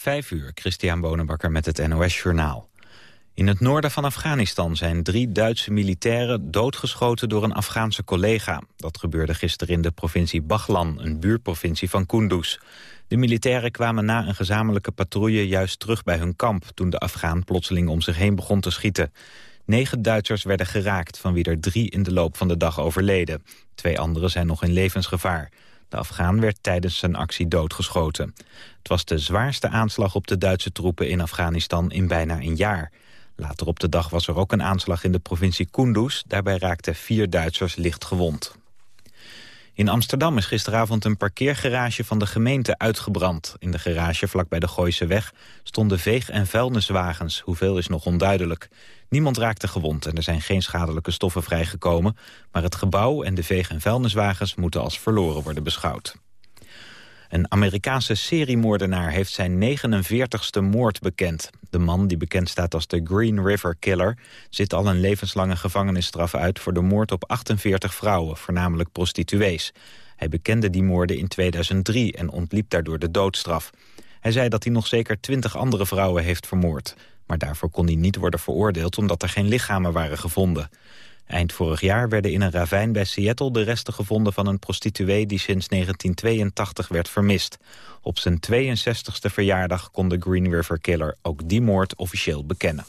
Vijf uur, Christian Bonenbakker met het NOS Journaal. In het noorden van Afghanistan zijn drie Duitse militairen doodgeschoten door een Afghaanse collega. Dat gebeurde gisteren in de provincie Baghlan, een buurprovincie van Kunduz. De militairen kwamen na een gezamenlijke patrouille juist terug bij hun kamp... toen de Afghaan plotseling om zich heen begon te schieten. Negen Duitsers werden geraakt, van wie er drie in de loop van de dag overleden. Twee anderen zijn nog in levensgevaar. De Afghaan werd tijdens zijn actie doodgeschoten. Het was de zwaarste aanslag op de Duitse troepen in Afghanistan in bijna een jaar. Later op de dag was er ook een aanslag in de provincie Kunduz. Daarbij raakten vier Duitsers licht gewond. In Amsterdam is gisteravond een parkeergarage van de gemeente uitgebrand. In de garage vlakbij de Gooise weg stonden veeg- en vuilniswagens. Hoeveel is nog onduidelijk. Niemand raakte gewond en er zijn geen schadelijke stoffen vrijgekomen. Maar het gebouw en de veeg- en vuilniswagens moeten als verloren worden beschouwd. Een Amerikaanse seriemoordenaar heeft zijn 49ste moord bekend. De man, die bekend staat als de Green River Killer... zit al een levenslange gevangenisstraf uit voor de moord op 48 vrouwen, voornamelijk prostituees. Hij bekende die moorden in 2003 en ontliep daardoor de doodstraf. Hij zei dat hij nog zeker 20 andere vrouwen heeft vermoord. Maar daarvoor kon hij niet worden veroordeeld omdat er geen lichamen waren gevonden. Eind vorig jaar werden in een ravijn bij Seattle de resten gevonden van een prostituee die sinds 1982 werd vermist. Op zijn 62e verjaardag kon de Green River Killer ook die moord officieel bekennen.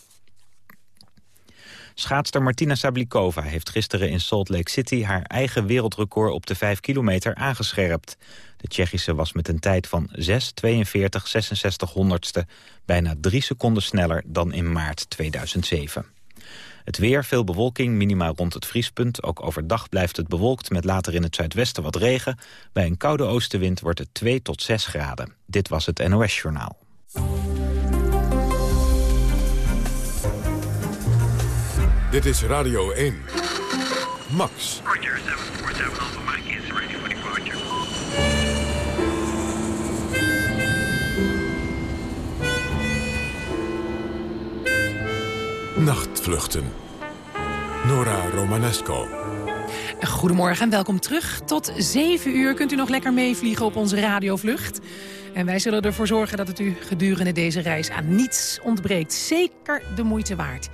Schaatster Martina Sablikova heeft gisteren in Salt Lake City... haar eigen wereldrecord op de 5 kilometer aangescherpt. De Tsjechische was met een tijd van 6, 42, 66 honderdste... bijna drie seconden sneller dan in maart 2007. Het weer, veel bewolking, minimaal rond het vriespunt. Ook overdag blijft het bewolkt met later in het zuidwesten wat regen. Bij een koude oostenwind wordt het 2 tot 6 graden. Dit was het NOS Journaal. Dit is Radio 1. Max. Roger, 747 Alpha Mike is ready for departure. Nachtvluchten. Nora Romanesco. Goedemorgen en welkom terug. Tot 7 uur kunt u nog lekker meevliegen op onze radiovlucht. En wij zullen ervoor zorgen dat het u gedurende deze reis aan niets ontbreekt. Zeker de moeite waard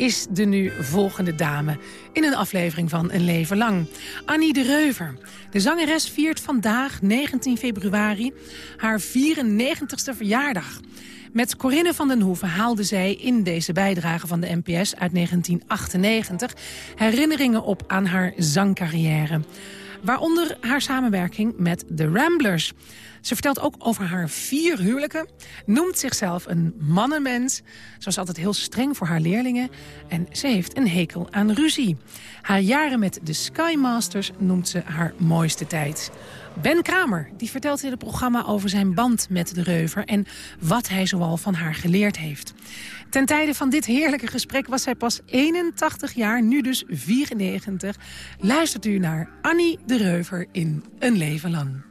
is de nu volgende dame in een aflevering van Een Leven Lang. Annie de Reuver. De zangeres viert vandaag, 19 februari, haar 94ste verjaardag. Met Corinne van den Hoeven haalde zij in deze bijdrage van de NPS uit 1998... herinneringen op aan haar zangcarrière. Waaronder haar samenwerking met The Ramblers. Ze vertelt ook over haar vier huwelijken. Noemt zichzelf een mannenmens. Ze was altijd heel streng voor haar leerlingen. En ze heeft een hekel aan ruzie. Haar jaren met de Skymasters noemt ze haar mooiste tijd. Ben Kramer die vertelt in het programma over zijn band met de reuver... en wat hij zoal van haar geleerd heeft. Ten tijde van dit heerlijke gesprek was zij pas 81 jaar, nu dus 94. Luistert u naar Annie de Reuver in Een Leven Lang.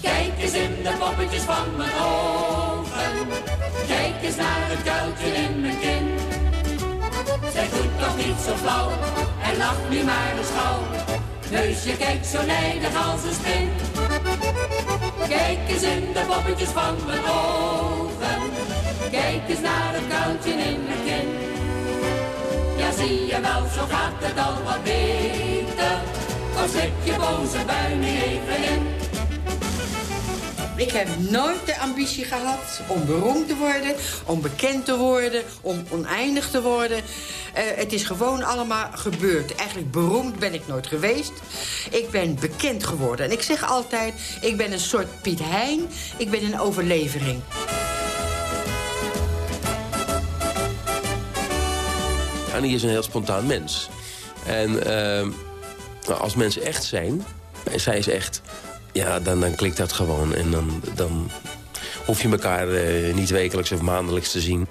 Kijk eens in de poppetjes van mijn ogen. Kijk eens naar het kuiltje in mijn kin. Zij doet toch niet zo flauw en lacht nu maar eens gauw. Neusje kijkt zo nijdig als een spin. Kijk eens in de poppetjes van mijn ogen. Kijk eens naar het kuiltje in mijn kin. Ja, zie je wel, zo gaat het al wat beter. Kom slik je boze bui even in. Ik heb nooit de ambitie gehad om beroemd te worden, om bekend te worden, om oneindig te worden. Eh, het is gewoon allemaal gebeurd. Eigenlijk beroemd ben ik nooit geweest. Ik ben bekend geworden. En ik zeg altijd, ik ben een soort Piet Hein. Ik ben een overlevering. Annie is een heel spontaan mens. En ehm, nou, als mensen echt zijn, zij is echt... ja, dan, dan klikt dat gewoon. En dan, dan hoef je elkaar eh, niet wekelijks of maandelijks te zien.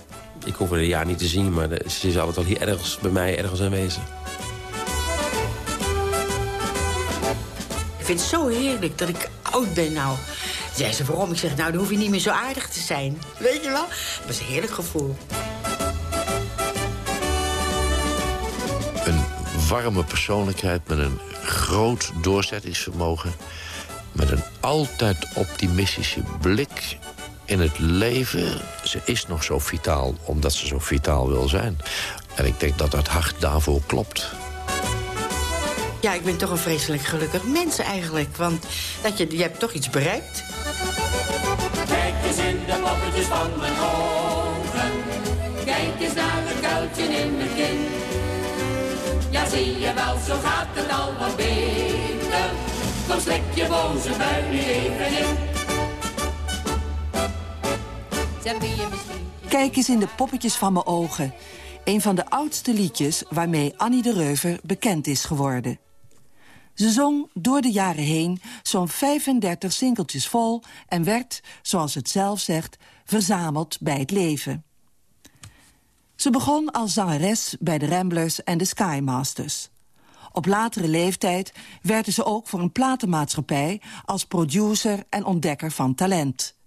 Ik hoef haar een jaar niet te zien, maar de- ze is altijd wel hier ergens bij mij ergens aanwezig. Ik vind het zo heerlijk dat ik oud ben nou. Zei ze waarom? Ik zeg, nou, dan hoef je niet meer zo aardig te zijn. Weet je wel? Dat is een heerlijk gevoel. Een warme persoonlijkheid met een groot doorzettingsvermogen. Met een altijd optimistische blik in het leven. Ze is nog zo vitaal omdat ze zo vitaal wil zijn. En ik denk dat het hart daarvoor klopt. Ja, ik ben toch een vreselijk gelukkig mens eigenlijk. Want dat je, je hebt toch iets bereikt. Kijk eens in de poppetjes van mijn ogen. Kijk eens naar het kuiltje in mijn kin. Ja, zie je wel, zo gaat het al wat beter. Dan slik je boze bui nu even in. Kijk eens in de poppetjes van mijn ogen. Een van de oudste liedjes waarmee Annie de Reuver bekend is geworden. Ze zong door de jaren heen zo'n 35 singeltjes vol... en werd, zoals het zelf zegt, verzameld bij het leven. Ze begon als zangeres bij de Ramblers en de Skymasters. Op latere leeftijd werkte ze ook voor een platenmaatschappij... als producer en ontdekker van talent.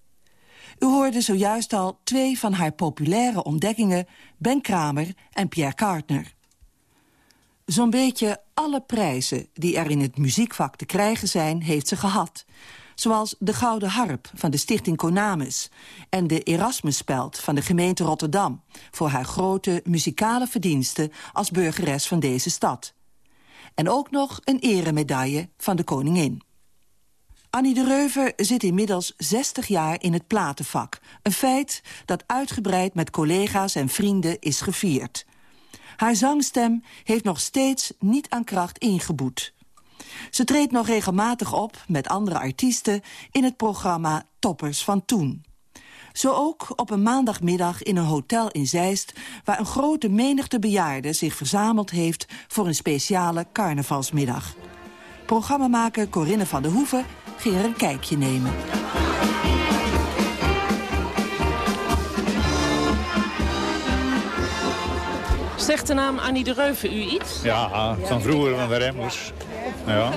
U hoorde zojuist al twee van haar populaire ontdekkingen... Ben Kramer en Pierre Cartner. Zo'n beetje alle prijzen die er in het muziekvak te krijgen zijn... heeft ze gehad. Zoals de Gouden Harp van de Stichting Konamis... en de Erasmusspeld van de gemeente Rotterdam... voor haar grote muzikale verdiensten als burgeres van deze stad. En ook nog een eremedaille van de koningin. Annie de Reuver zit inmiddels 60 jaar in het platenvak. Een feit dat uitgebreid met collega's en vrienden is gevierd. Haar zangstem heeft nog steeds niet aan kracht ingeboet. Ze treedt nog regelmatig op met andere artiesten... in het programma Toppers van Toen. Zo ook op een maandagmiddag in een hotel in Zeist... waar een grote menigte bejaarden zich verzameld heeft... voor een speciale carnavalsmiddag. Programmamaker Corinne van der Hoeven ging er een kijkje nemen. Zegt de naam Annie de Reuven u iets? Ja, van vroeger van de Remmers. Ja.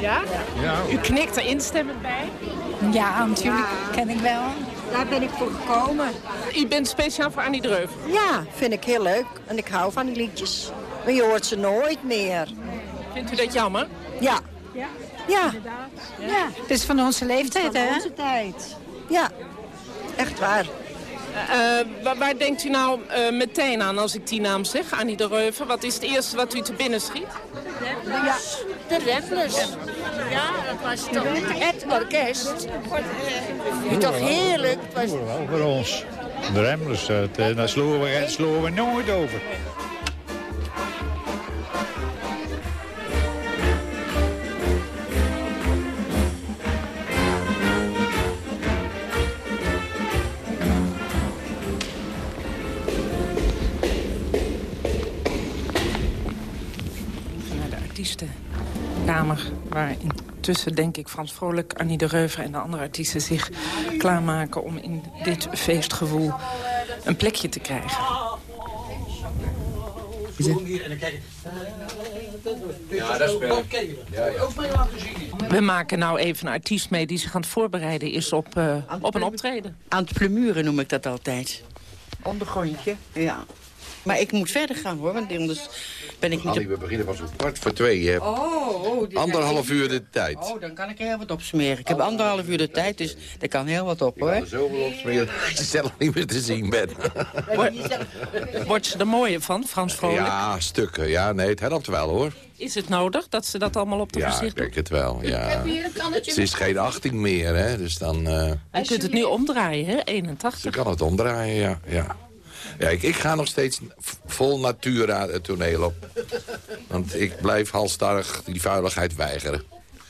Ja? Ja. U knikt er instemmend bij? Ja, natuurlijk ken ik wel. Daar ben ik voor gekomen. U bent speciaal voor Annie de Reuven? Ja, vind ik heel leuk. En ik hou van die liedjes. Maar je hoort ze nooit meer. Vindt u dat jammer? Ja. Ja? Ja. Ja. Het is van onze leeftijd, van hè? onze tijd. Ja, echt waar. Eh, waar, waar denkt u nou eh, meteen aan als ik die naam zeg, Annie de Reuven? Wat is het eerste wat u te binnen schiet? Ja, de. Ja, dat was toch het orkest. Toch heerlijk. Het was... Voor ons. De Remmers, eh, daar sloegen we, sloegen we nooit over. Intussen denk ik Frans Vrolijk, Annie de Reuver en de andere artiesten zich klaarmaken om in dit feestgevoel een plekje te krijgen. Ja, dat speelt. Ja, ja. We maken nou even een artiest mee die zich aan het voorbereiden is op, eh, op een optreden. Aan het plemuren noem ik dat altijd. Ondergrondje, ja. Maar ik moet verder gaan hoor, want anders ben ik niet... We beginnen pas om kwart voor twee. Je hebt Oh, oh, die- anderhalf ja, uur de tijd. Oh, dan kan ik er heel wat opsmeren. Ik heb anderhalf uur de tijd, dus er kan heel wat op hoor. Er zoveel opsmeren dat je zelf niet meer te zien bent. Wordt ze er mooier van, Frans Vrolijk? Ja, stukken. Ja, nee, het helpt wel hoor. Is het nodig dat ze dat allemaal op de Ja, ik gezicht doen? denk het wel. Ja. hier een kannetje Ze is geen 18 meer, hè. Dus dan... eh, Je kunt het nu omdraaien, hè? 81. Ze kan het omdraaien, ja. ja. Ja ik, ik ga nog steeds vol natura het toneel op. Want ik blijf halstarrig die vuiligheid weigeren.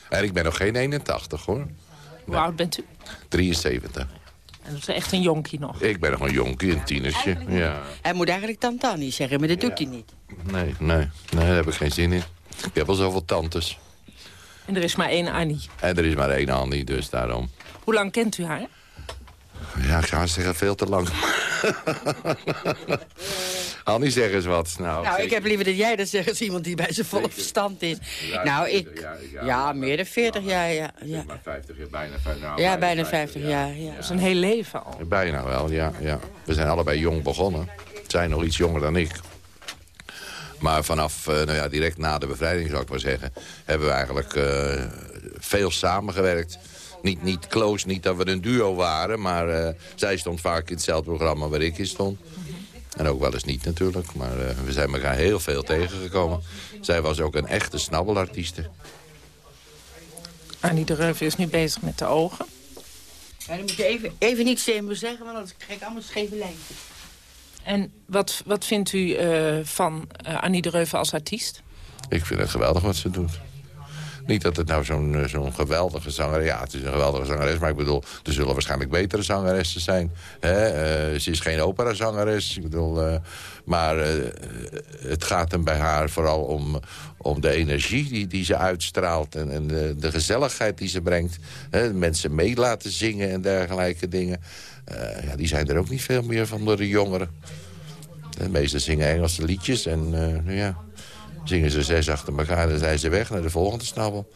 En ik ben nog geen 81, hoor. Hoe oud bent u? 73. En dat is echt een jonkie nog. Ik ben nog een jonkie, een tienertje. Ja. Hij moet eigenlijk Tantani zeggen, maar dat doet hij niet. Nee, nee, nee, daar heb ik geen zin in. Ik heb al zoveel tantes. En er is maar één Annie. En er is maar één Annie, dus daarom. Hoe lang kent u haar? Ja, ik ga zeggen veel te lang. Annie, zeg eens wat. Nou, Nou, ik heb liever dat jij dat zegt als iemand die bij zijn volle verstand is. Nou, ik... Ja, meer dan 40 jaar, ja. Ja, Maar 50 jaar, bijna, nou, ja bijna 50 jaar, ja. Dat is een heel leven al. Bijna wel, ja, ja. We zijn allebei jong begonnen. Zijn nog iets jonger dan ik. Maar vanaf, eh, nou ja, direct na de bevrijding, zou ik maar zeggen... hebben we eigenlijk eh, veel samengewerkt. Niet, niet close, niet dat we een duo waren, maar eh, zij stond vaak in hetzelfde programma waar ik in stond. En ook wel eens niet natuurlijk, maar eh, we zijn elkaar heel veel tegengekomen. Zij was ook een echte snabbelartieste. Annie de Reuven is nu bezig met de ogen. Ja, dan moet je even, even niet zeker zeggen, want anders krijg ik allemaal scheve lijntjes. En wat, wat vindt u eh, van eh, Annie de Reuven als artiest? Ik vind het geweldig wat ze doet. Niet dat het nou zo'n eh, zo'n geweldige zanger Ja, het is een geweldige zangeres, maar ik bedoel... er zullen waarschijnlijk betere zangeressen zijn. Hè? Eh, ze is geen operazangeres, ik bedoel... eh, maar het gaat hem bij haar vooral om, om de energie die, die ze uitstraalt... en, en de, gezelligheid die ze brengt. Hè? Mensen mee laten zingen en dergelijke dingen. Ja, die zijn er ook niet veel meer van door de jongeren. De meesten zingen Engelse liedjes en ja, zingen ze zes achter elkaar... dan zijn ze weg naar de volgende snabbel.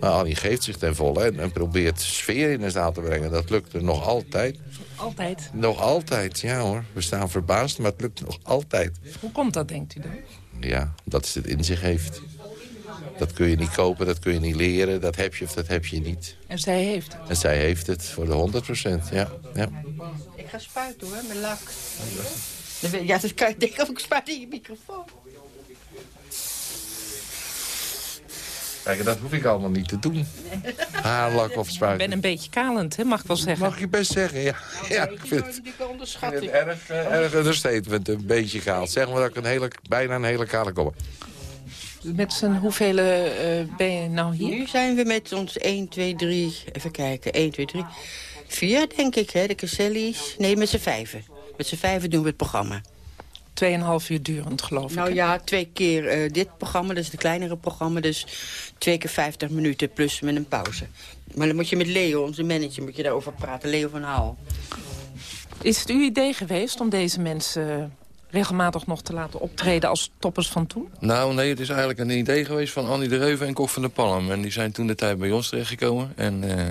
Maar Annie geeft zich ten volle en, en probeert sfeer in de zaal te brengen. Dat lukt er nog altijd. Altijd. Nog altijd, ja hoor. We staan verbaasd, maar het lukt nog altijd. Hoe komt dat, denkt u dan? Ja, dat ze het in zich heeft. Dat kun je niet kopen, dat kun je niet leren. Dat heb je of dat heb je niet. En zij heeft het. En zij heeft het voor de 100 procent, ja. ja. Ik ga spuiten hoor, met lak. Ja, dat kan je denken of ik spuit in je microfoon. Kijk, dat hoef ik allemaal niet te doen. Haarlak of Ik spuiten. ben een beetje kalend, hè, mag ik wel zeggen. Mag je best zeggen, ja. ja ik vind het, ik vind het erg, eh, erg understatement, een beetje kaal. Zeg maar dat ik een hele, bijna een hele kale kom. Met z'n hoeveel eh, ben je nou hier? Nu zijn we met ons 1, 2, 3, even kijken, 1, 2, 3, 4 denk ik, hè, de Caselli's. Nee, met z'n vijven. Met z'n vijven doen we het programma. Tweeënhalf uur durend, geloof ik. Nou ja, twee keer eh, dit programma, is het kleinere programma. Dus twee keer 50 minuten plus met een pauze. Maar dan moet je met Leo, onze manager, moet je daarover praten. Leo van Haal. Is het uw idee geweest om deze mensen regelmatig nog te laten optreden als toppers van toen? Nou, nee, het is eigenlijk een idee geweest van Annie de Reuven en Kok van der Palm. En die zijn toen de tijd bij ons terechtgekomen. En eh,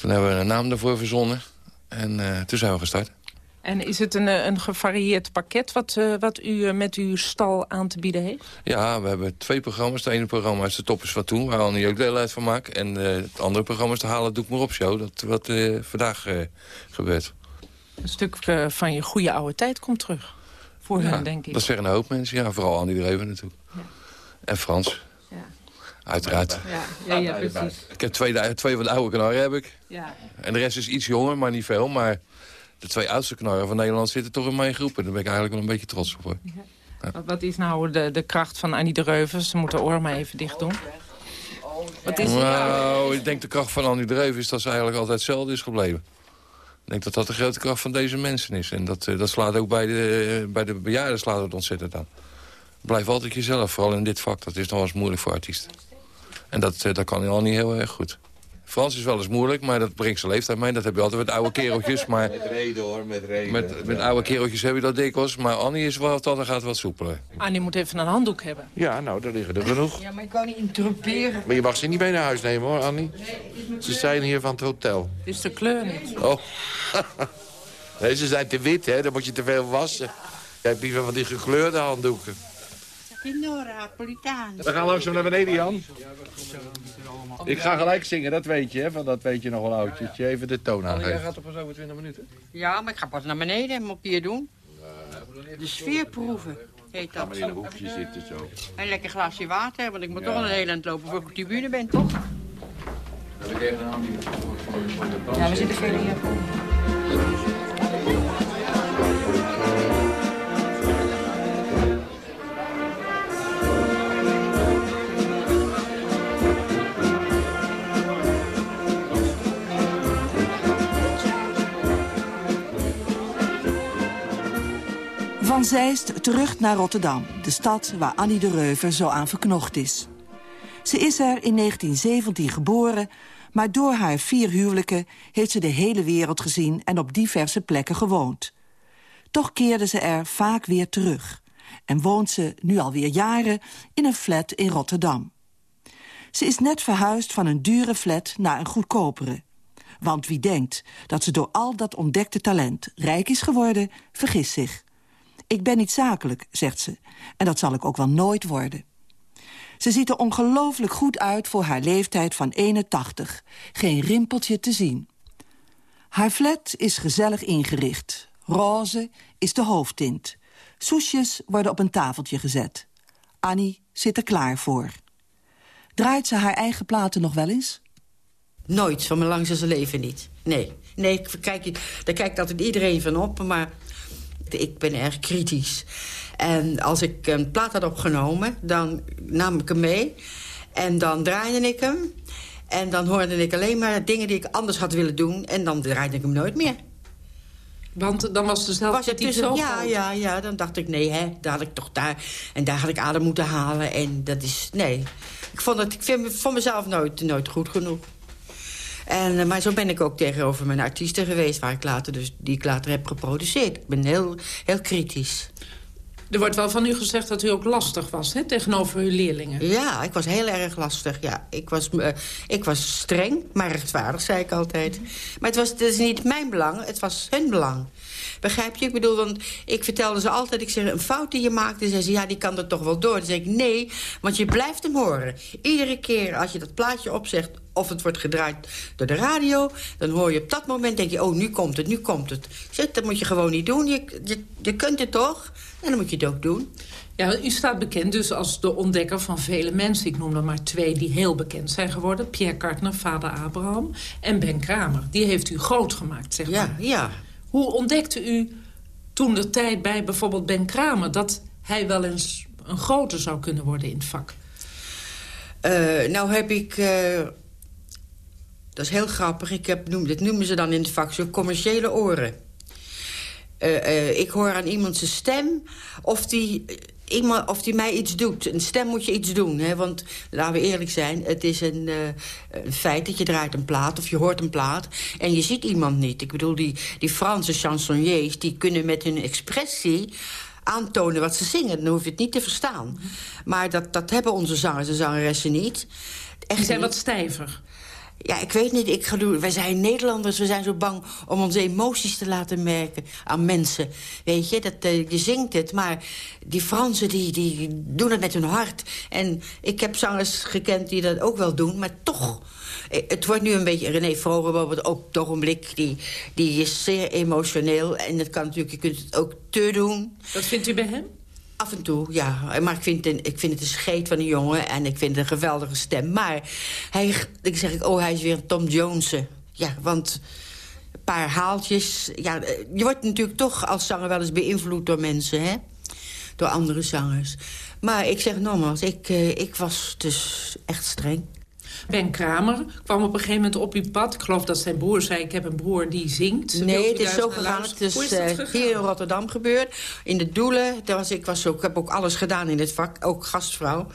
toen hebben we een naam daarvoor verzonnen. En eh, toen zijn we gestart. En is het een, eh, een gevarieerd pakket wat, eh, wat u eh, met uw stal aan te bieden heeft? Ja, we hebben twee programma's. Het ene programma is de Toppers van Toen, waar Annie ook deel uit van maakt. En eh, het andere programma is de Halen Doe ik maar op show. Dat wat eh, vandaag eh, gebeurt. Een stuk van je goede oude tijd komt terug. Voor Ja, hen, denk ik. Dat zeggen een hoop mensen. Ja, vooral Annie de Reuven natuurlijk. En Frans. Ja. Uiteraard. Ja, ja, ja, precies. Ik heb twee, twee van de oude knarren heb ik. Ja. En de rest is iets jonger, maar niet veel. Maar de twee oudste knarren van Nederland zitten toch in mijn groep. En daar ben ik eigenlijk wel een beetje trots op. Hoor. Wat, wat is nou de, de kracht van Annie de Reuven? Ze moet de oren maar even dicht doen. Wat is Nou, ik denk de kracht van Annie Dreven is dat ze eigenlijk altijd hetzelfde is gebleven. Ik denk dat dat de grote kracht van deze mensen is. En dat, eh, dat slaat ook bij de, bij de bejaarden slaat het ontzettend aan. Blijf altijd jezelf, vooral in dit vak. Dat is nog wel eens moeilijk voor artiesten. En dat, eh, dat kan al niet heel erg goed. Frans is wel eens moeilijk, maar dat brengt zijn leeftijd mee. Dat heb je altijd met oude kereltjes. Maar Met reden hoor, met reden. met, met oude kereltjes heb je dat dikwijls. Maar Annie is wel dat gaat wat soepeler. Annie moet even een handdoek hebben. Ja, nou, daar liggen er genoeg. Ja, maar ik kan niet interrumperen. Maar je mag ze niet mee naar huis nemen hoor, Annie. Ze zijn hier van het hotel. Het is de kleur niet. Oh. nee, ze zijn te wit, hè. Dan moet je te veel wassen. Jij hebt liever van die gekleurde handdoeken. Signora Napolitaan. We gaan langzaam naar beneden, Jan. Ik ga gelijk zingen, dat weet je, hè. Van dat weet je nog wel oudje. Even de toon aangeven. gaat er pas over 20 minuten? Ja, maar ik ga pas naar beneden en op hier doen. De sfeer proeven, heet Ga dat. maar in een hoekje zitten zo. En een lekker glaasje water, want ik moet Ja. toch een hele eind lopen voor ik op de tribune ben, toch? Ja, we zitten verder hier. Van Zeist terug naar Rotterdam, de stad waar Annie de Reuver zo aan verknocht is. Ze is er in 1917 geboren, maar door haar vier huwelijken... heeft ze de hele wereld gezien en op diverse plekken gewoond. Toch keerde ze er vaak weer terug. En woont ze nu alweer jaren in een flat in Rotterdam. Ze is net verhuisd van een dure flat naar een goedkopere. Want wie denkt dat ze door al dat ontdekte talent rijk is geworden, vergist zich. Ik ben niet zakelijk, zegt ze, en dat zal ik ook wel nooit worden. Ze ziet er ongelooflijk goed uit voor haar leeftijd van 81. Geen rimpeltje te zien. Haar flat is gezellig ingericht. Roze is de hoofdtint. Soesjes worden op een tafeltje gezet. Annie zit er klaar voor. Draait ze haar eigen platen nog wel eens? Nooit, van mijn langste leven niet. Nee, nee ik kijk, daar kijkt altijd iedereen van op, maar ik ben erg kritisch. En als ik een plaat had opgenomen, dan nam ik hem mee. En dan draaide ik hem. En dan hoorde ik alleen maar dingen die ik anders had willen doen. En dan draaide ik hem nooit meer. Want dan was zelf was het tussen, Ja, ja, ja. Dan dacht ik, nee, hè, daar had ik toch daar... En daar had ik adem moeten halen. En dat is... Nee. Ik vond het ik vind, voor mezelf nooit, nooit goed genoeg. En, eh, maar zo ben ik ook tegenover mijn artiesten geweest... Waar ik later dus, die ik later heb geproduceerd. Ik ben heel, heel kritisch. Er wordt wel van u gezegd dat u ook lastig was hè, tegenover uw leerlingen. Ja, ik was heel erg lastig. Ja. Ik, was, uh, ik was streng, maar rechtvaardig, zei ik altijd. Maar het was is niet mijn belang, het was hun belang. Begrijp je? Ik bedoel, want ik vertelde ze altijd... ik zeg, een fout die je maakt, dan zei ze, ja, die kan er toch wel door. Dan zeg ik, nee, want je blijft hem horen. Iedere keer als je dat plaatje opzegt of het wordt gedraaid door de radio... dan hoor je op dat moment, denk je, oh, nu komt het, nu komt het. Zeg, dat moet je gewoon niet doen. Je, je, je kunt het toch? En dan moet je het ook doen. Ja, u staat bekend dus als de ontdekker van vele mensen. Ik noem er maar twee die heel bekend zijn geworden. Pierre Kartner, vader Abraham en Ben Kramer. Die heeft u groot gemaakt, zeg maar. Ja, ja. Hoe ontdekte u toen de tijd bij bijvoorbeeld Ben Kramer... dat hij wel eens een grote zou kunnen worden in het vak? Uh, nou heb ik... Uh, dat is heel grappig. Ik heb, noem, dit noemen ze dan in het vak zo commerciële oren. Uh, ik hoor aan iemand zijn stem of die iemand, of die mij iets doet. Een stem moet je iets doen. Hè? Want, laten we eerlijk zijn, het is een, uh, een, feit dat je draait een plaat... of je hoort een plaat en je ziet iemand niet. Ik bedoel, die, die Franse chansonniers... die kunnen met hun expressie aantonen wat ze zingen. Dan hoef je het niet te verstaan. Maar dat, dat hebben onze zangers en zangeressen niet. Echt die zijn wat stijver. Ja, ik weet niet. Ik ga. Wij zijn Nederlanders. We zijn zo bang om onze emoties te laten merken aan mensen. Weet je, dat, uh, je zingt het. Maar die Fransen, die, die doen het met hun hart. En ik heb zangers gekend die dat ook wel doen. Maar toch... Eh, het wordt nu een beetje... René Vroger bijvoorbeeld ook op het ogenblik... Die, die is zeer emotioneel. En dat kan natuurlijk... Je kunt het ook te doen. Wat vindt u bij hem? Af en toe, ja. Maar ik vind, een, ik vind het een scheet van een jongen en ik vind het een geweldige stem. Maar hij, ik zeg, oh, hij is weer Tom Jones. Ja, want een paar haaltjes... Ja, je wordt natuurlijk toch als zanger wel eens beïnvloed door mensen, hè? Door andere zangers. Maar ik zeg nogmaals, ik, uh, ik was dus echt streng. Ben Kramer kwam op een gegeven moment op uw pad. Ik geloof dat zijn broer zei, ik heb een broer die zingt. Nee, het is zo gegaan. Het is, is uh, hier in Rotterdam gebeurd. In de Doelen. Daar was, ik, was ook, ik heb ook alles gedaan in dit vak. Ook gastvrouw.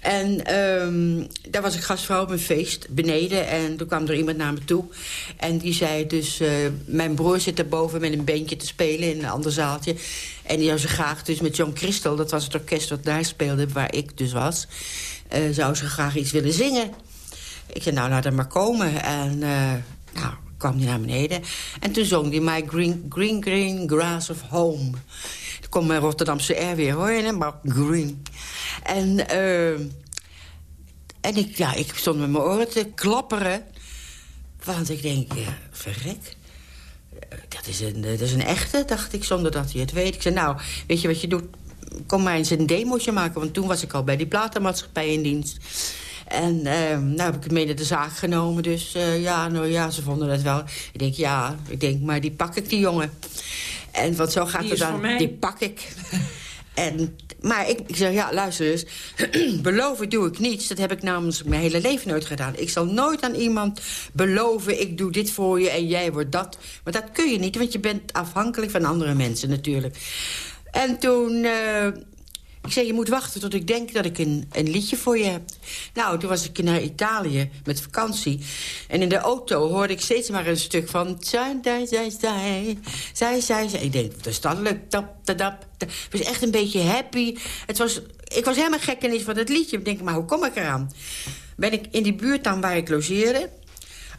En um, daar was ik gastvrouw op een feest beneden. En toen kwam er iemand naar me toe. En die zei dus... Uh, mijn broer zit erboven met een beentje te spelen in een ander zaaltje. En die zou ze graag dus met John Christel... dat was het orkest wat daar speelde, waar ik dus was... Uh, zou ze graag iets willen zingen. Ik zei, nou, laat hem maar komen. En uh, nou, kwam hij naar beneden. En toen zong hij My Green, green, green Grass of Home. Toen kwam mijn Rotterdamse R weer, hoor je, maar green. En, uh, en ik, ja, ik stond met mijn oren te klapperen. Want ik denk, ja, verrek. Dat is, een, dat is een echte, dacht ik, zonder dat hij het weet. Ik zei, nou, weet je wat je doet? Kom maar eens een demootje maken. Want toen was ik al bij die platenmaatschappij in dienst. En uh, nou heb ik het mee naar de zaak genomen. Dus uh, ja, nou ja, ze vonden het wel. Ik denk, ja, ik denk, maar die pak ik, die jongen. En wat zo gaat het dan? Die pak ik. en, maar ik, ik zeg, ja, luister eens. beloven doe ik niets. Dat heb ik namens mijn hele leven nooit gedaan. Ik zal nooit aan iemand beloven... ik doe dit voor je en jij wordt dat. Maar dat kun je niet, want je bent afhankelijk van andere mensen natuurlijk. En toen... Uh, ik zei, je moet wachten tot ik denk dat ik een, een liedje voor je heb. Nou, toen was ik naar Italië met vakantie. En in de auto hoorde ik steeds maar een stuk van... Zij, zij, zij, zij, zij. Ik denk, dat is dat. Tap, tap. Het was echt een beetje happy. Het was, ik was helemaal gek iets van het liedje. Ik denk, maar hoe kom ik eraan? Ben ik in die buurt dan waar ik logeerde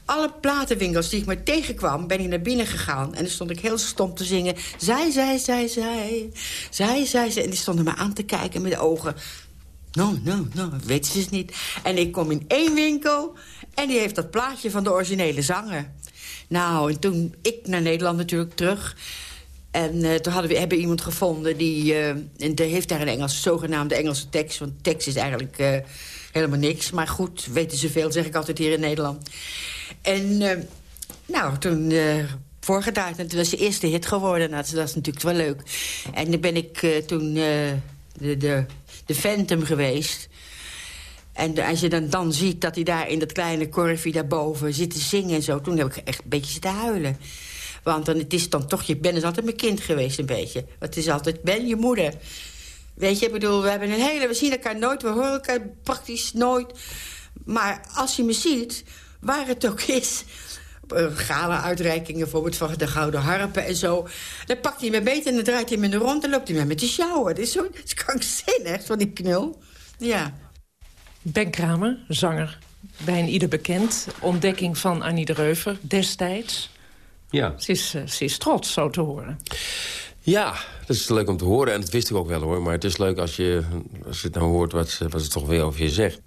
alle platenwinkels die ik maar tegenkwam, ben ik naar binnen gegaan. En dan stond ik heel stom te zingen. Zij, zij, zij, zij. Zij, zij, zij. En die stonden me aan te kijken met de ogen. Nou, nou, nou, weten ze het niet. En ik kom in één winkel en die heeft dat plaatje van de originele zanger. Nou, en toen ik naar Nederland natuurlijk terug... En uh, toen hadden we, hebben we iemand gevonden die, uh, en die heeft daar een Engels, zogenaamde Engelse tekst. Want tekst is eigenlijk uh, helemaal niks. Maar goed, weten ze veel, zeg ik altijd hier in Nederland. En nou, toen. En toen was de eerste hit geworden. Nou, dat was natuurlijk wel leuk. En dan ben ik toen de, de, de Phantom geweest. En als je dan, dan ziet dat hij daar in dat kleine korfje daarboven zit te zingen en zo... toen heb ik echt een beetje zitten huilen. Want dan, het is dan toch, je bent dus altijd mijn kind geweest een beetje. Want het is altijd, ben je moeder. Weet je, ik bedoel, we hebben een hele... We zien elkaar nooit, we horen elkaar praktisch nooit. Maar als je me ziet, waar het ook is... Eh, gala-uitreikingen bijvoorbeeld van de Gouden Harpen en zo. Dan pakt hij me beter en dan draait hij me de rond... en loopt hij me met de sjouwen. Dat is zo dat is krankzinnig, van die knul. Ja. Ben Kramer, zanger, bij een ieder bekend. Ontdekking van Annie de Reuver destijds. Ja. Ze is, uh, ze is trots, zo te horen. Ja, dat is leuk om te horen. En dat wist ik ook wel, hoor. Maar het is leuk als je, als je het nou hoort wat ze, wat ze toch weer over je zegt.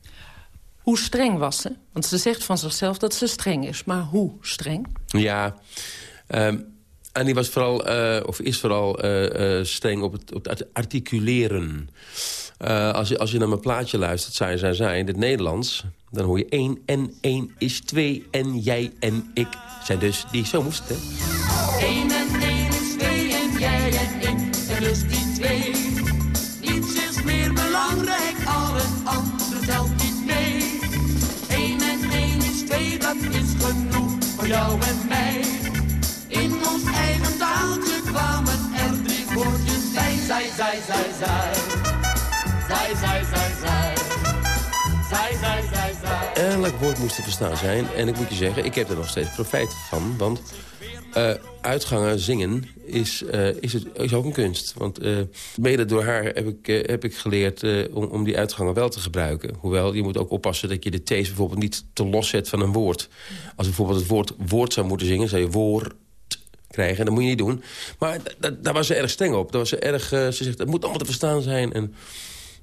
Hoe streng was ze? Want ze zegt van zichzelf dat ze streng is. Maar hoe streng? Ja, um, Annie was vooral, uh, of is vooral uh, streng op het, op het articuleren. als, je, als je naar mijn plaatje luistert, zij, zij, zij, in het Nederlands... dan hoor je één en één is twee en jij en ik zijn dus die zo moest, hè? Eén en dus die twee. Niets is meer belangrijk, al het andere telt niet mee. Eén en één is twee, dat is genoeg voor jou en mij. In ons eigen taaltje kwamen er drie woordjes bij. Zij, zij, zij, zij. Zij, zij, zij, zij. Zij, zij, zij, zij. Elk woord moest te verstaan zijn. En ik moet je zeggen, ik heb er nog steeds profijt van. Want uh, uitgangen, zingen, is, uh, is, het, is ook een kunst. Want uh, mede door haar heb ik, heb ik geleerd om, om die uitgangen wel te gebruiken. Hoewel, je moet ook oppassen dat je de T's bijvoorbeeld niet te los zet van een woord. Als bijvoorbeeld het woord woord zou moeten zingen, zou je woord krijgen. Dat moet je niet doen. Maar daar was ze erg streng op. Daar was ze, erg, ze zegt, het moet allemaal te verstaan zijn. En,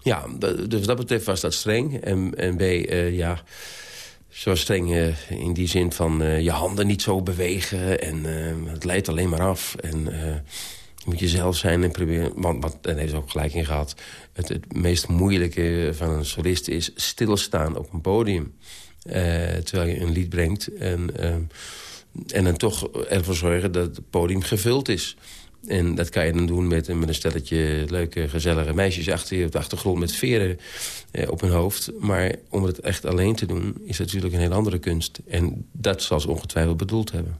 ja, dus wat dat betreft was dat streng. En, en B, ja, was streng uh, in die zin van uh, je handen niet zo bewegen. En het leidt alleen maar af. En je moet jezelf zijn en proberen... Want, wat, en heeft ze ook gelijk in gehad. Het, het meest moeilijke van een solist is stilstaan op een podium. terwijl je een lied brengt. En, en dan toch ervoor zorgen dat het podium gevuld is. En dat kan je dan doen met, met een stelletje leuke, gezellige meisjes achter je op de achtergrond met veren eh, op hun hoofd. Maar om het echt alleen te doen, is natuurlijk een heel andere kunst. En dat zal ze ongetwijfeld bedoeld hebben.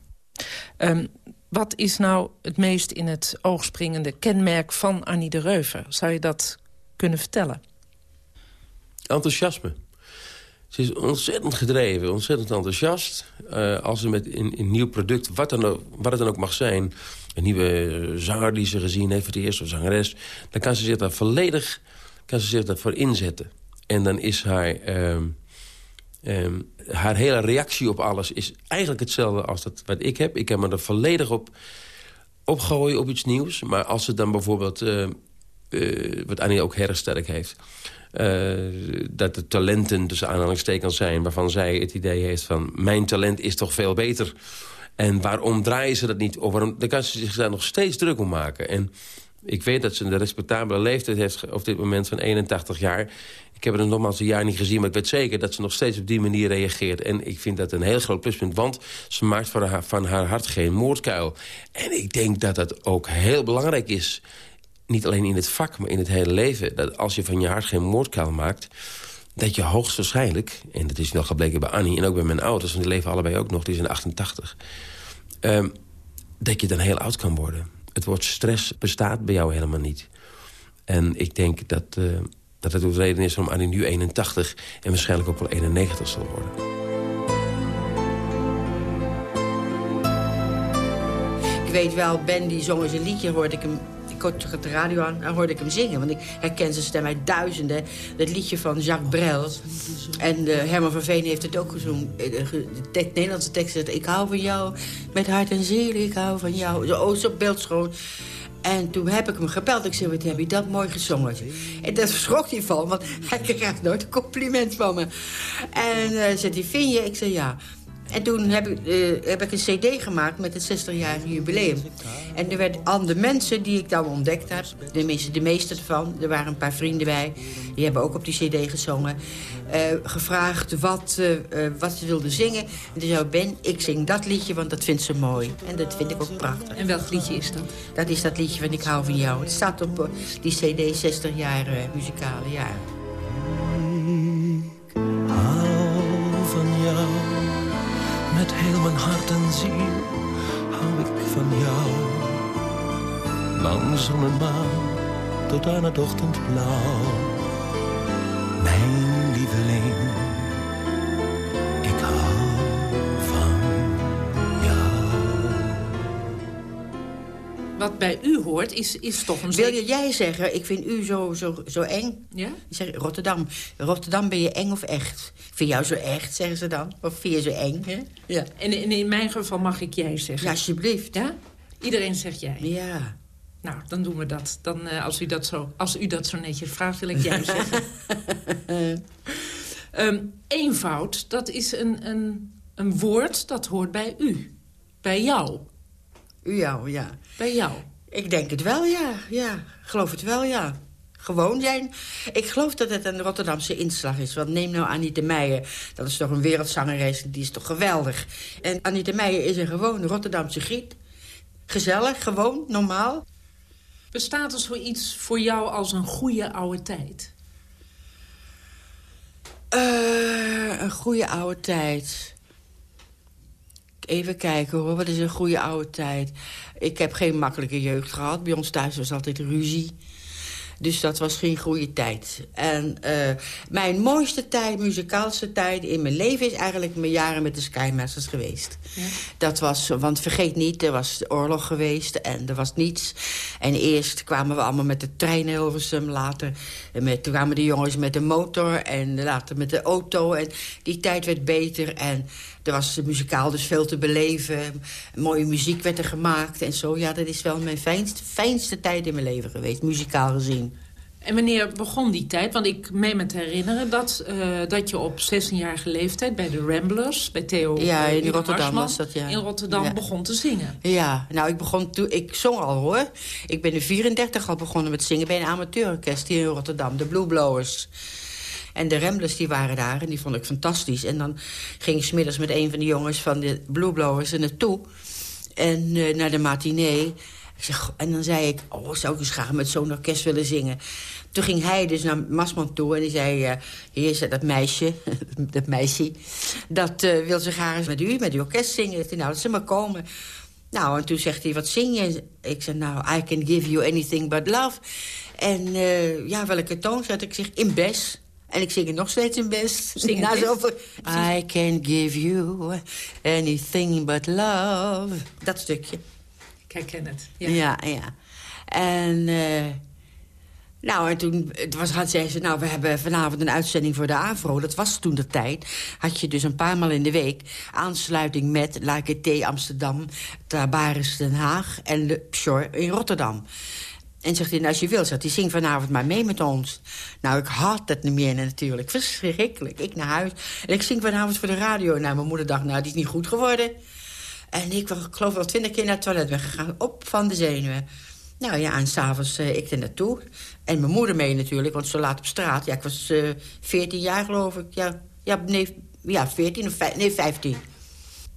Um, wat is nou het meest in het oog springende kenmerk van Annie de Reuver? Zou je dat kunnen vertellen? Enthousiasme. Ze is ontzettend gedreven, ontzettend enthousiast. Uh, als ze met een, een nieuw product, wat, dan ook, wat het dan ook mag zijn een nieuwe zanger die ze gezien heeft voor het eerst, of zangeres... dan kan ze zich daar volledig kan ze zich daarvoor inzetten. En dan is haar, uh, uh, haar hele reactie op alles is eigenlijk hetzelfde als dat wat ik heb. Ik heb me er volledig op opgooien op iets nieuws. Maar als ze dan bijvoorbeeld, uh, wat Annie ook erg sterk heeft... dat de talenten tussen aanhalingstekens zijn... waarvan zij het idee heeft van... mijn talent is toch veel beter en waarom draaien ze dat niet? Of waarom, dan kan ze zich daar nog steeds druk om maken. En ik weet dat ze een respectabele leeftijd heeft op dit moment van 81 jaar. Ik heb het nogmaals een jaar niet gezien, maar ik weet zeker dat ze nog steeds op die manier reageert. En ik vind dat een heel groot pluspunt, want ze maakt van haar, van haar hart geen moordkuil. En ik denk dat dat ook heel belangrijk is. Niet alleen in het vak, maar in het hele leven. Dat als je van je hart geen moordkuil maakt dat je hoogstwaarschijnlijk... en dat is nog gebleken bij Annie en ook bij mijn ouders... want die leven allebei ook nog, die zijn 88... Um, dat je dan heel oud kan worden. Het woord stress bestaat bij jou helemaal niet. En ik denk dat, uh, dat het ook de reden is waarom Annie nu 81... en waarschijnlijk ook wel 91 zal worden. Ik weet wel, Ben die zong eens een liedje, hoorde ik hem ik de radio aan en hoorde ik hem zingen. Want ik herken zijn stem uit duizenden. Dat liedje van Jacques Brel. En uh, Herman van Veen heeft het ook gezongen. Eh, de, de Nederlandse tekst zegt... Ik hou van jou met hart en ziel, ik hou van jou. Zo, oh, zo beeldschoon. En toen heb ik hem gebeld. Ik zei, wat heb je dat mooi gezongen? En daar schrok hij van, want hij krijgt nooit een compliment van me. En uh, zei vind je? Ik zei, ja. En toen heb ik, uh, heb ik een cd gemaakt met het 60-jarige jubileum. En er werden aan de mensen die ik dan ontdekt heb... de meeste, de meeste ervan, er waren een paar vrienden bij... die hebben ook op die cd gezongen... Uh, gevraagd wat, uh, wat ze wilden zingen. En toen zei Ben, ik zing dat liedje, want dat vindt ze mooi. En dat vind ik ook prachtig. En welk liedje is dat? Dat is dat liedje van Ik hou van jou. Het staat op die cd 60 jaar muzikale jaren. Met heel mijn hart en ziel hou ik van jou. Lang zon tot aan het ochtendblauw. Mijn lieveling, Wat bij u hoort, is, is toch een... Wil je jij zeggen, ik vind u zo, zo, zo eng? Ja? Ik zeg, Rotterdam. Rotterdam ben je eng of echt? Ik vind jou zo echt, zeggen ze dan. Of vind je zo eng, hè? Ja. En, en in mijn geval mag ik jij zeggen. Ja, alsjeblieft. Ja? Iedereen zegt jij? Ja. Nou, dan doen we dat. Dan, uh, als, u dat zo, als u dat zo netjes vraagt, wil ik jij zeggen. um, eenvoud, dat is een, een, een woord dat hoort bij u. Bij jou. Jou, ja. Bij jou. Ik denk het wel, ja. Ja, geloof het wel, ja. Gewoon zijn. Ik geloof dat het een Rotterdamse inslag is. Want neem nou Annie de Meijer. Dat is toch een wereldzangeres, die is toch geweldig. En Annie de Meijer is een gewone Rotterdamse griet. Gezellig, gewoon, normaal. Bestaat er zoiets voor jou als een goede oude tijd? Uh, een goede oude tijd. Even kijken hoor, wat is een goede oude tijd? Ik heb geen makkelijke jeugd gehad. Bij ons thuis was altijd ruzie. Dus dat was geen goede tijd. En uh, mijn mooiste tijd, muzikaalste tijd in mijn leven... is eigenlijk mijn jaren met de Skymasters geweest. Ja. Dat was, want vergeet niet, er was oorlog geweest en er was niets. En eerst kwamen we allemaal met de trein naar Hilversum. Later met, toen kwamen de jongens met de motor en later met de auto. En die tijd werd beter en... Er was muzikaal dus veel te beleven. Mooie muziek werd er gemaakt en zo. Ja, dat is wel mijn fijnste, fijnste tijd in mijn leven geweest, muzikaal gezien. En wanneer begon die tijd? Want ik meen me te herinneren dat, uh, dat je op 16-jarige leeftijd... bij de Ramblers, bij Theo Ja, in uh, Rotterdam was dat, ja. In Rotterdam ja. begon te zingen. Ja, nou, ik begon toen... Ik zong al, hoor. Ik ben in 34 al begonnen met zingen bij een amateurorkest hier in Rotterdam. De Blue Blowers. En de Ramblers die waren daar en die vond ik fantastisch. En dan ging ik smiddags met een van de jongens van de Blue Blowers er naartoe. En uh, naar de matinee. Ik zeg, en dan zei ik, oh, zou ik eens graag met zo'n orkest willen zingen. Toen ging hij dus naar Masman toe en die zei... Uh, hier is dat meisje, dat meisje, dat uh, wil ze graag eens met u, met uw orkest zingen. Ik nou, dat ze maar komen. Nou, en toen zegt hij, wat zing je? Ik zei, nou, I can give you anything but love. En ja, welke toon zet ik? zeg, in bes. En ik zing het nog steeds in best. Zing Na zoveel... I can give you anything but love. Dat stukje. Ik herken het. Ja, ja. ja. En... Uh, nou, en toen het was, had, zei ze, nou, we hebben vanavond een uitzending voor de AVRO. Dat was toen de tijd. Had je dus een paar maal in de week aansluiting met T Amsterdam... Tabaris Den Haag en de Pshore in Rotterdam. En zegt hij, nou, als je wil, zegt hij, zing vanavond maar mee met ons. Nou, ik had het niet meer natuurlijk. Verschrikkelijk. Ik naar huis. En ik zing vanavond voor de radio. Nou, mijn moeder dacht, nou, die is niet goed geworden. En ik, ik geloof wel twintig keer naar het toilet ben gegaan. Op van de zenuwen. Nou ja, en s'avonds uh, ik er naartoe. En mijn moeder mee natuurlijk, want zo laat op straat. Ja, ik was uh, 14 jaar, geloof ik. Ja, ja, nee, ja 14 of nee, 15.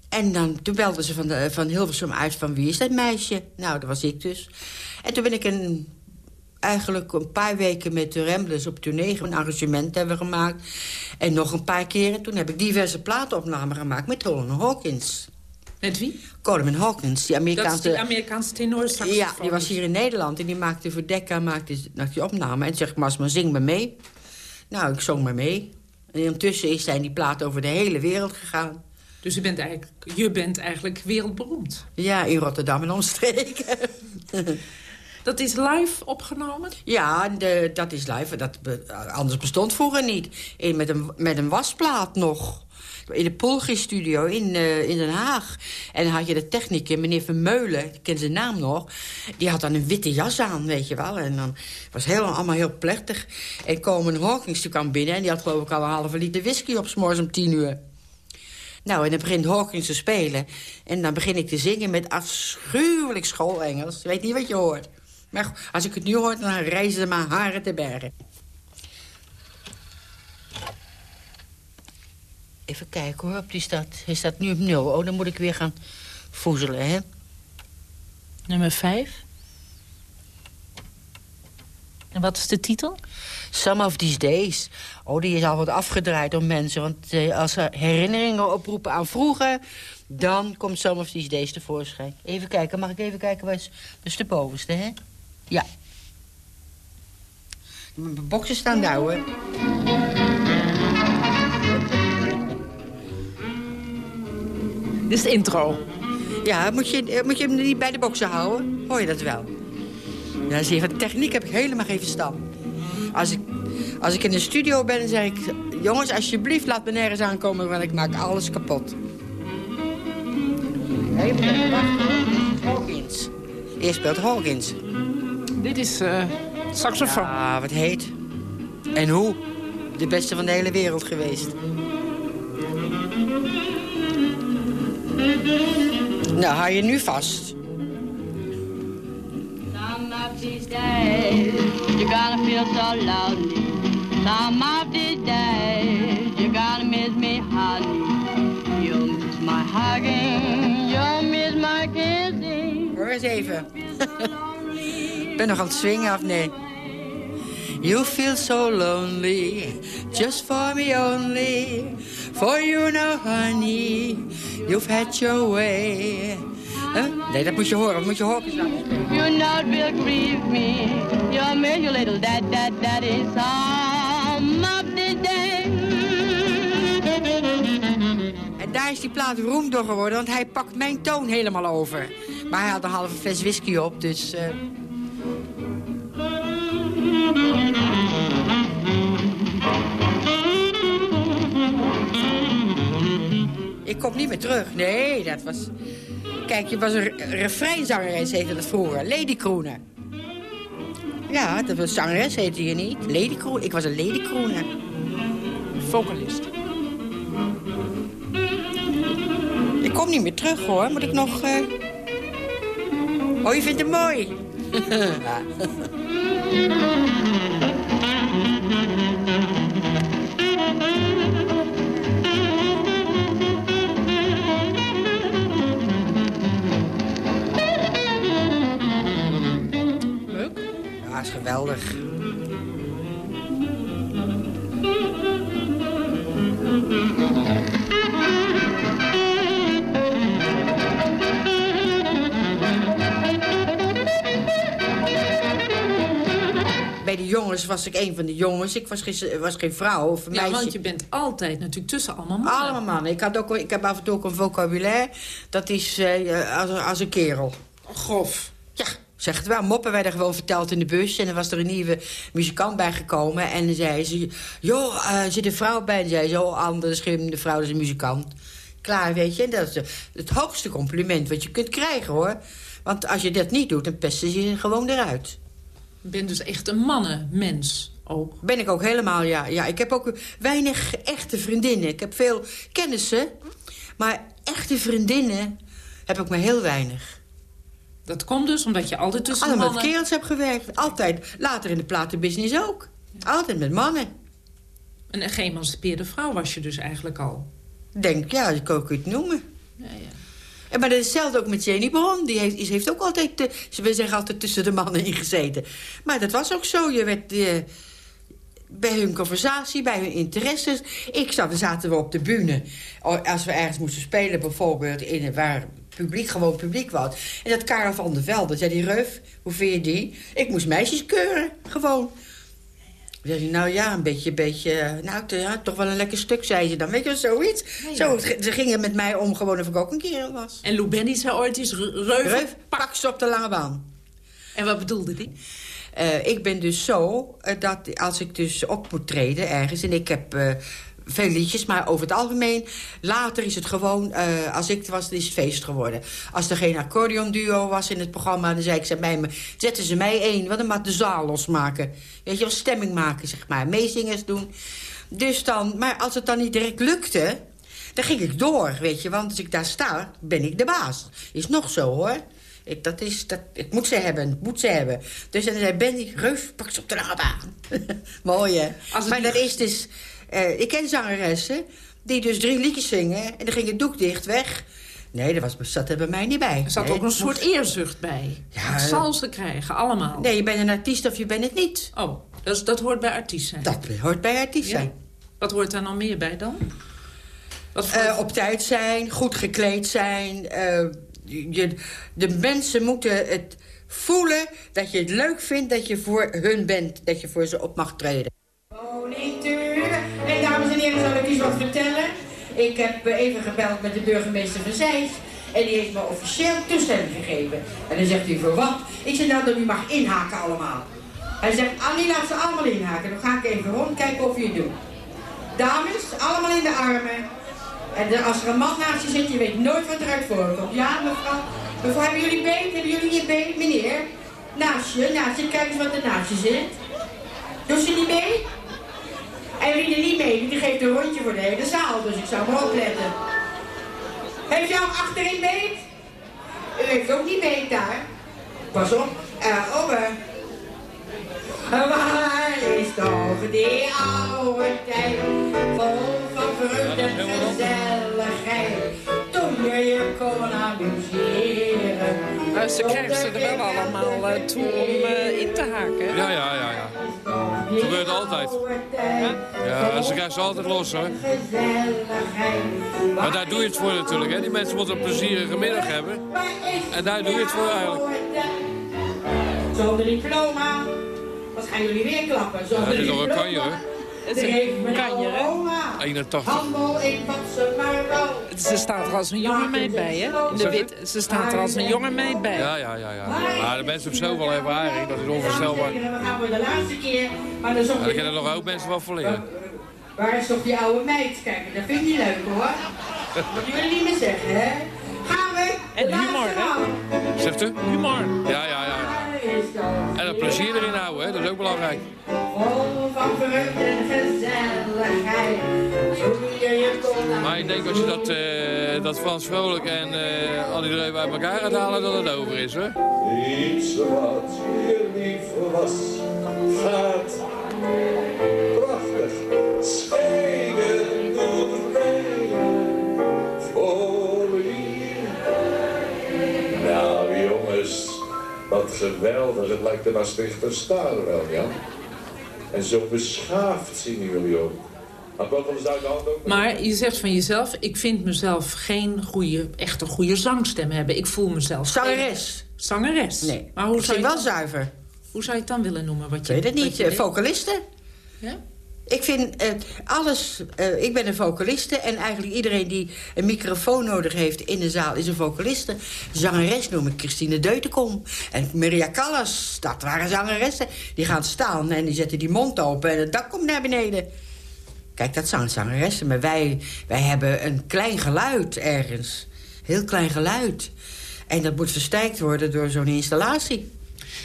En dan, toen belden ze van, de, van Hilversum uit van wie is dat meisje? Nou, dat was ik dus. En toen ben ik een, eigenlijk een paar weken met de Ramblers op tournee... een arrangement hebben gemaakt. En nog een paar keren. Toen heb ik diverse platenopnamen gemaakt met Coleman Hawkins. Met wie? Coleman Hawkins, die Amerikaanse... Dat is die Amerikaanse tenor Ja, die was hier in Nederland en die maakte voor Decca maakte die opname. En zegt Mas, maar zing me mee. Nou, ik zong maar mee. En intussen zijn die platen over de hele wereld gegaan. Dus je bent eigenlijk, je bent eigenlijk wereldberoemd. Ja, in Rotterdam en omstreken. Dat is live opgenomen? Ja, de, dat is live. Dat anders bestond vroeger niet. In, met, een, met een wasplaat nog. In de Polgis-studio in, eh, in Den Haag. En dan had je de technicus, meneer Vermeulen, ik ken zijn naam nog... die had dan een witte jas aan, weet je wel. En dan was heel, allemaal heel plechtig. En Coleman Hawkins die kwam binnen... en die had geloof ik al een halve liter whisky op 's morgens om tien uur. Nou, en dan begint Hawkins te spelen. En dan begin ik te zingen met afschuwelijk schoolengels. Je weet niet wat je hoort. Maar goed, als ik het nu hoor, dan reizen mijn haren te bergen. Even kijken hoor, op die staat. Hij staat nu op nul. Oh, dan moet ik weer gaan voezelen, hè? Nummer 5. En wat is de titel? Some of these days. Oh, die is al wat afgedraaid door mensen. Want eh, als ze herinneringen oproepen aan vroeger... dan komt Some of these days tevoorschijn. Even kijken, mag ik even kijken? Waar is, dat is de bovenste, hè? Ja. Mijn boksen staan daar, hoor. Dit is de intro. Ja, moet je, eh, moet je hem niet bij de boksen houden? Hoor je dat wel? Ja, zie je, van techniek heb ik helemaal geen verstand. Als ik, als ik in de studio ben, dan zeg ik... jongens, alsjeblieft, laat me nergens aankomen, want ik maak alles kapot. Even wachten. Hawkins. Eerst speelt Hawkins. Dit is eh saxofoon. Ah, wat heet. En hoe? De beste van de hele wereld geweest. Nou, hou je nu vast. Some of these days, you're gonna feel so lonely. Some of these days, you're gonna miss me, honey. You'll miss my hugging, you'll miss my kissing. Hoor eens even. Ik ben nog aan het swingen, of nee? You feel so lonely, just for me only. For you know, honey, you've had your way. Huh? Nee, dat moet je horen, dat moet je horen. You know it will grieve me. You'll miss your little dad, dad, daddy. Some of the days. En daar is die plaat beroemd door geworden, want hij pakt mijn toon helemaal over. Maar hij had een halve fles whisky op, dus... eh, Ik kom niet meer terug. Nee, dat was... Kijk, je was een re- refreinzangeres, heette dat vroeger. Lady Crooner. Ja, dat was zangeres, heette je niet. Lady. Ik was een Lady Crooner. Vocalist. Ik kom niet meer terug, hoor. Moet ik nog... eh, Oh, je vindt hem mooi. Geweldig. De jongens was ik een van de jongens. Ik was geen, was geen vrouw of een Ja, meisje. want je bent altijd natuurlijk tussen allemaal mannen. Allemaal mannen. Ik, had ook, ik heb af en toe ook een vocabulaire. Dat is eh, als, als een kerel. Grof. Ja, zeg het wel. Moppen werden gewoon verteld in de bus. En er was er een nieuwe muzikant bijgekomen. En dan zei ze... Joh, eh, er zit een vrouw bij. En zei ze... Oh, anders de vrouw is een muzikant. Klaar, weet je. En dat is het hoogste compliment wat je kunt krijgen, hoor. Want als je dat niet doet, dan pesten ze je gewoon eruit. Je bent dus echt een mannenmens ook. Ben ik ook helemaal, ja. ja. Ik heb ook weinig echte vriendinnen. Ik heb veel kennissen. Maar echte vriendinnen heb ik maar heel weinig. Dat komt dus omdat je altijd tussen Allemaal met mannen... kerels heb gewerkt. Altijd. Later in de platenbusiness ook. Altijd met mannen. Een geëmancipeerde vrouw was je dus eigenlijk al. Denk, ja, ik kan het noemen. Ja, ja. En maar hetzelfde ook met Jenny Bron. Die heeft, heeft ook altijd, ze we zeggen altijd tussen de mannen ingezeten. Maar dat was ook zo. Je werd eh, bij hun conversatie, bij hun interesses. Ik zat, dan zaten we op de bühne. O, Als we ergens moesten spelen, bijvoorbeeld in waar publiek gewoon publiek was. En dat Karel van der Velde, zei die Reuf, hoe vind je die? Ik moest meisjes keuren, gewoon. Zei nou ja, een beetje, beetje, nou te- ja, toch wel een lekker stuk, zei ze dan. Weet je wel, zoiets. Zo, ze gingen met mij om gewoon of ik ook een kerel was. En Lou Benny zei ooit eens... Reuven, Reuf, pak ze op de lange baan. En wat bedoelde die? Eh, ik ben dus zo, eh, dat als ik dus op moet treden ergens... en ik heb eh, veel liedjes, maar over het algemeen... later is het gewoon, eh, als ik er was, dan is het feest geworden. Als er geen accordeonduo was in het programma... dan zei ik, ze bij me, zetten ze mij één, wat dan maar de zaal losmaken. Weet je wel, stemming maken, zeg maar. Meezingers doen. Dus dan, maar als het dan niet direct lukte... dan ging ik door, weet je. Want als ik daar sta, ben ik de baas. Is nog zo, hoor. Ik, dat is, dat, ik moet ze hebben, ik moet ze hebben. Dus dan zei Benny, Reuf, pak ze op de naad aan. Mooi, hè? Maar dat is dus... eh, ik ken zangeressen die dus drie liedjes zingen... en dan ging het doek dicht weg. Nee, dat was, zat er bij mij niet bij. Er zat Nee, ook een soort eerzucht bij. Ja, zal ze krijgen, allemaal. Nee, je bent een artiest of je bent het niet. Oh, dus dat hoort bij artiest zijn? Dat hoort bij artiest Ja. zijn. Wat hoort daar nog meer bij dan? Wat voor... Eh, op tijd zijn, goed gekleed zijn. eh, je, de mensen moeten het voelen dat je het leuk vindt dat je voor hun bent. Dat je voor ze op mag treden. Heren, zal ik iets wat vertellen? Ik heb eh, even gebeld met de burgemeester van Zeist. En die heeft me officieel toestemming gegeven. En dan zegt hij, voor wat? Ik zeg, nou, dat u mag inhaken allemaal. Hij zegt, Annie, laat ze allemaal inhaken. Dan ga ik even rond kijken of je het doet. Dames, allemaal in de armen. En als er een man naast je zit, je weet nooit wat eruit voorkomt. Ja, mevrouw? Mevrouw, hebben jullie beet? Hebben jullie je beet? Meneer? Naast je, naast je. Kijk eens wat er naast je zit. Doet ze niet mee? En wie er niet mee die geeft een rondje voor de hele zaal. Dus ik zou maar opletten. Heeft jou achterin beet? U heeft ook niet beet daar. Pas op. Eh, over. Waar is toch die oude tijd, vol van vreugde en gezelligheid, Maar ze krijgen ze er wel allemaal eh, toe om eh, in te haken. Ja, ja, ja, ja. Gebeurt altijd. Ja, ze krijgen ze altijd los, hoor. Maar daar doe je het voor natuurlijk, hè. Die mensen moeten een plezierige middag hebben. En daar doe je het voor eigenlijk. Zonder diploma. Wat gaan jullie weer klappen? Ja, Zonder dat is nog een diploma. kanjer, hè. Het is Er een mijn kanjer, hè? oma 81. Handel in wat ze maar wou. Ze staat er als een jonge meid bij, hè? In de wit. Ze staat er als een jonge meid bij. Ja, ja, ja, ja. Maar de mensen hebben zoveel ervaring, dat is onvoorstelbaar. We gaan voor de laatste keer. Maar dan Ja, kunnen nog ook mensen wel voor leren. Waar is toch die oude meid? Kijk, dat vind ik niet leuk hoor. Dat jullie niet meer zeggen, hè? Gaan we? En humor, hè? Zegt u? Humor. Ja, ja, ja. En dat plezier erin houden, hè. Dat is ook belangrijk. Maar ik denk als je dat, eh, dat Frans Vrolijk en eh al die drie bij elkaar gaat halen, dat het over is, hoor. Iets wat hier lief was, gaat wat geweldig. Het lijkt de Maastrichter Star wel, ja. En zo beschaafd zien jullie ook. Maar je zegt van jezelf, ik vind mezelf geen goede, echt een goede zangstem hebben. Ik voel mezelf... Zangeres. Zangeres? Nee, Maar hoe ik zou je wel dan- zuiver. Hoe zou je het dan willen noemen? Wat je, Ik weet het wat niet, vocalisten. Ja? Ik vind eh, alles... eh, ik ben een vocaliste en eigenlijk iedereen die een microfoon nodig heeft in de zaal is een vocaliste. Zangeres noem ik Christine Deutenkom. En Maria Callas, dat waren zangeressen. Die gaan staan en die zetten die mond open en het dak komt naar beneden. Kijk, dat zijn zangeressen, maar wij, wij hebben een klein geluid ergens. Heel klein geluid. En dat moet versterkt worden door zo'n installatie.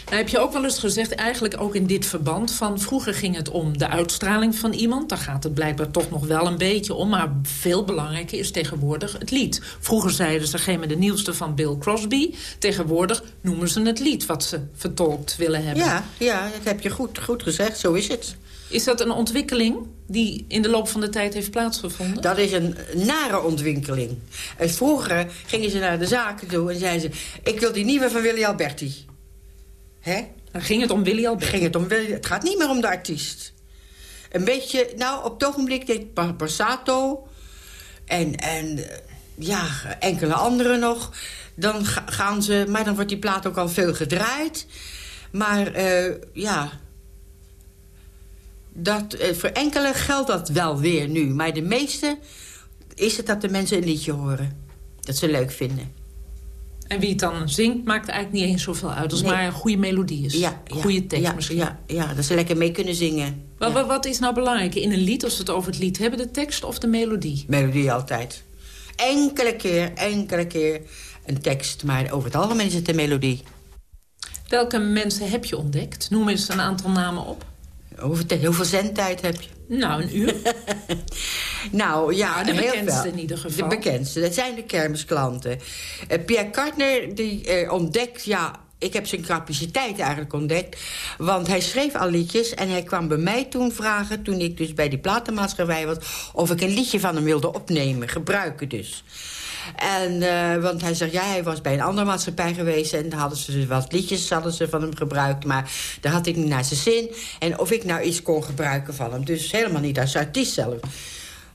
Nou, heb je ook wel eens gezegd, eigenlijk ook in dit verband... van vroeger ging het om de uitstraling van iemand. Daar gaat het blijkbaar toch nog wel een beetje om. Maar veel belangrijker is tegenwoordig het lied. Vroeger zeiden ze, geef me de nieuwste van Bill Crosby. Tegenwoordig noemen ze het lied wat ze vertolkt willen hebben. Ja, ja, dat heb je goed, goed gezegd. Zo is het. Is dat een ontwikkeling die in de loop van de tijd heeft plaatsgevonden? Dat is een nare ontwikkeling. Vroeger gingen ze naar de zaken toe en zeiden ze... ik wil die nieuwe van Willy Alberti. Hè? Dan ging het om Willy Alberti. Ging het, om Willy, het gaat niet meer om de artiest. Een beetje... Nou, op het ogenblik deed Pa- Passato... en, en eh, ja, enkele anderen nog... dan ga- gaan ze... maar dan wordt die plaat ook al veel gedraaid. Maar eh, ja... Dat, eh, voor enkele geldt dat wel weer nu. Maar de meeste is het dat de mensen een liedje horen. Dat ze leuk vinden. En wie het dan zingt, maakt eigenlijk niet eens zoveel uit. Als het Nee. maar een goede melodie is. Ja, Een goede tekst ja, misschien. Ja, ja, dat ze lekker mee kunnen zingen. Wat, wat- wat is nou belangrijk in een lied, als we het over het lied hebben? De tekst of de melodie? Melodie altijd. Enkele keer, enkele keer een tekst. Maar over het algemeen is het de melodie. Welke mensen heb je ontdekt? Noem eens een aantal namen op. Hoeveel, hoeveel zendtijd heb je? Nou, een uur. nou, ja, De bekendste in ieder geval. De bekendste, dat zijn de kermisklanten. Eh, Pierre Kartner, die eh, ontdekt... ja, ik heb zijn capaciteit eigenlijk ontdekt. Want hij schreef al liedjes en hij kwam bij mij toen vragen... toen ik dus bij die platenmaatschappij was... of ik een liedje van hem wilde opnemen, gebruiken dus. En, eh, want hij zegt, ja, hij was bij een andere maatschappij geweest... en daar hadden ze dus wat liedjes hadden ze van hem gebruikt... maar daar had ik niet naar zijn zin. En of ik nou iets kon gebruiken van hem. Dus helemaal niet als artiest zelf.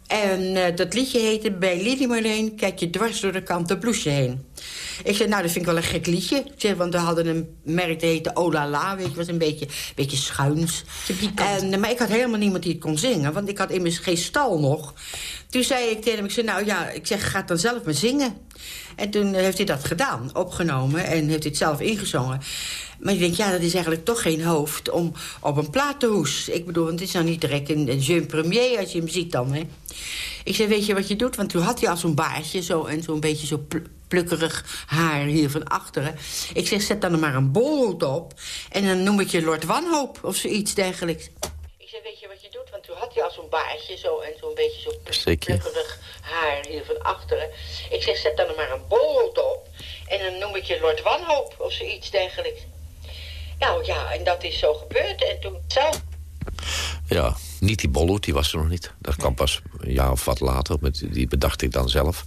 En eh, dat liedje heette Bij Lili Marleen... kijk je dwars door de kanten bloesje heen. Ik zei, nou, dat vind ik wel een gek liedje. Ik want we hadden een merk, dat heette Olala, weet je, was een beetje, beetje schuins. En, eh, maar ik had helemaal niemand die het kon zingen, want ik had immers geen stal nog. Toen zei ik tegen hem, ik zei, nou ja, ik zeg, ga dan zelf maar zingen. En toen heeft hij dat gedaan, opgenomen, en heeft hij het zelf ingezongen. Maar ik denk, ja, dat is eigenlijk toch geen hoofd om op een platenhoes. Ik bedoel, het is nou niet direct een, een jeune premier als je hem ziet dan, hè. Ik zei, weet je wat je doet? Want toen had hij al zo'n baardje zo, en zo'n beetje zo pl- plukkerig haar hier van achteren. Ik zeg, zet dan er maar een bolhoed op. En dan noem ik je Lord Wanhoop of zoiets dergelijks. Ik zei, weet je wat je doet? Want toen had hij al zo'n baardje zo, en zo'n beetje zo plukkerig haar hier van achteren. Ik zeg, zet dan er maar een bolhoed op. En dan noem ik je Lord Wanhoop of zoiets dergelijks. Nou ja, en dat is zo gebeurd. En toen zelf Ja, niet die bolhoed, die was er nog niet. Dat kwam pas een jaar of wat later, met, die bedacht ik dan zelf.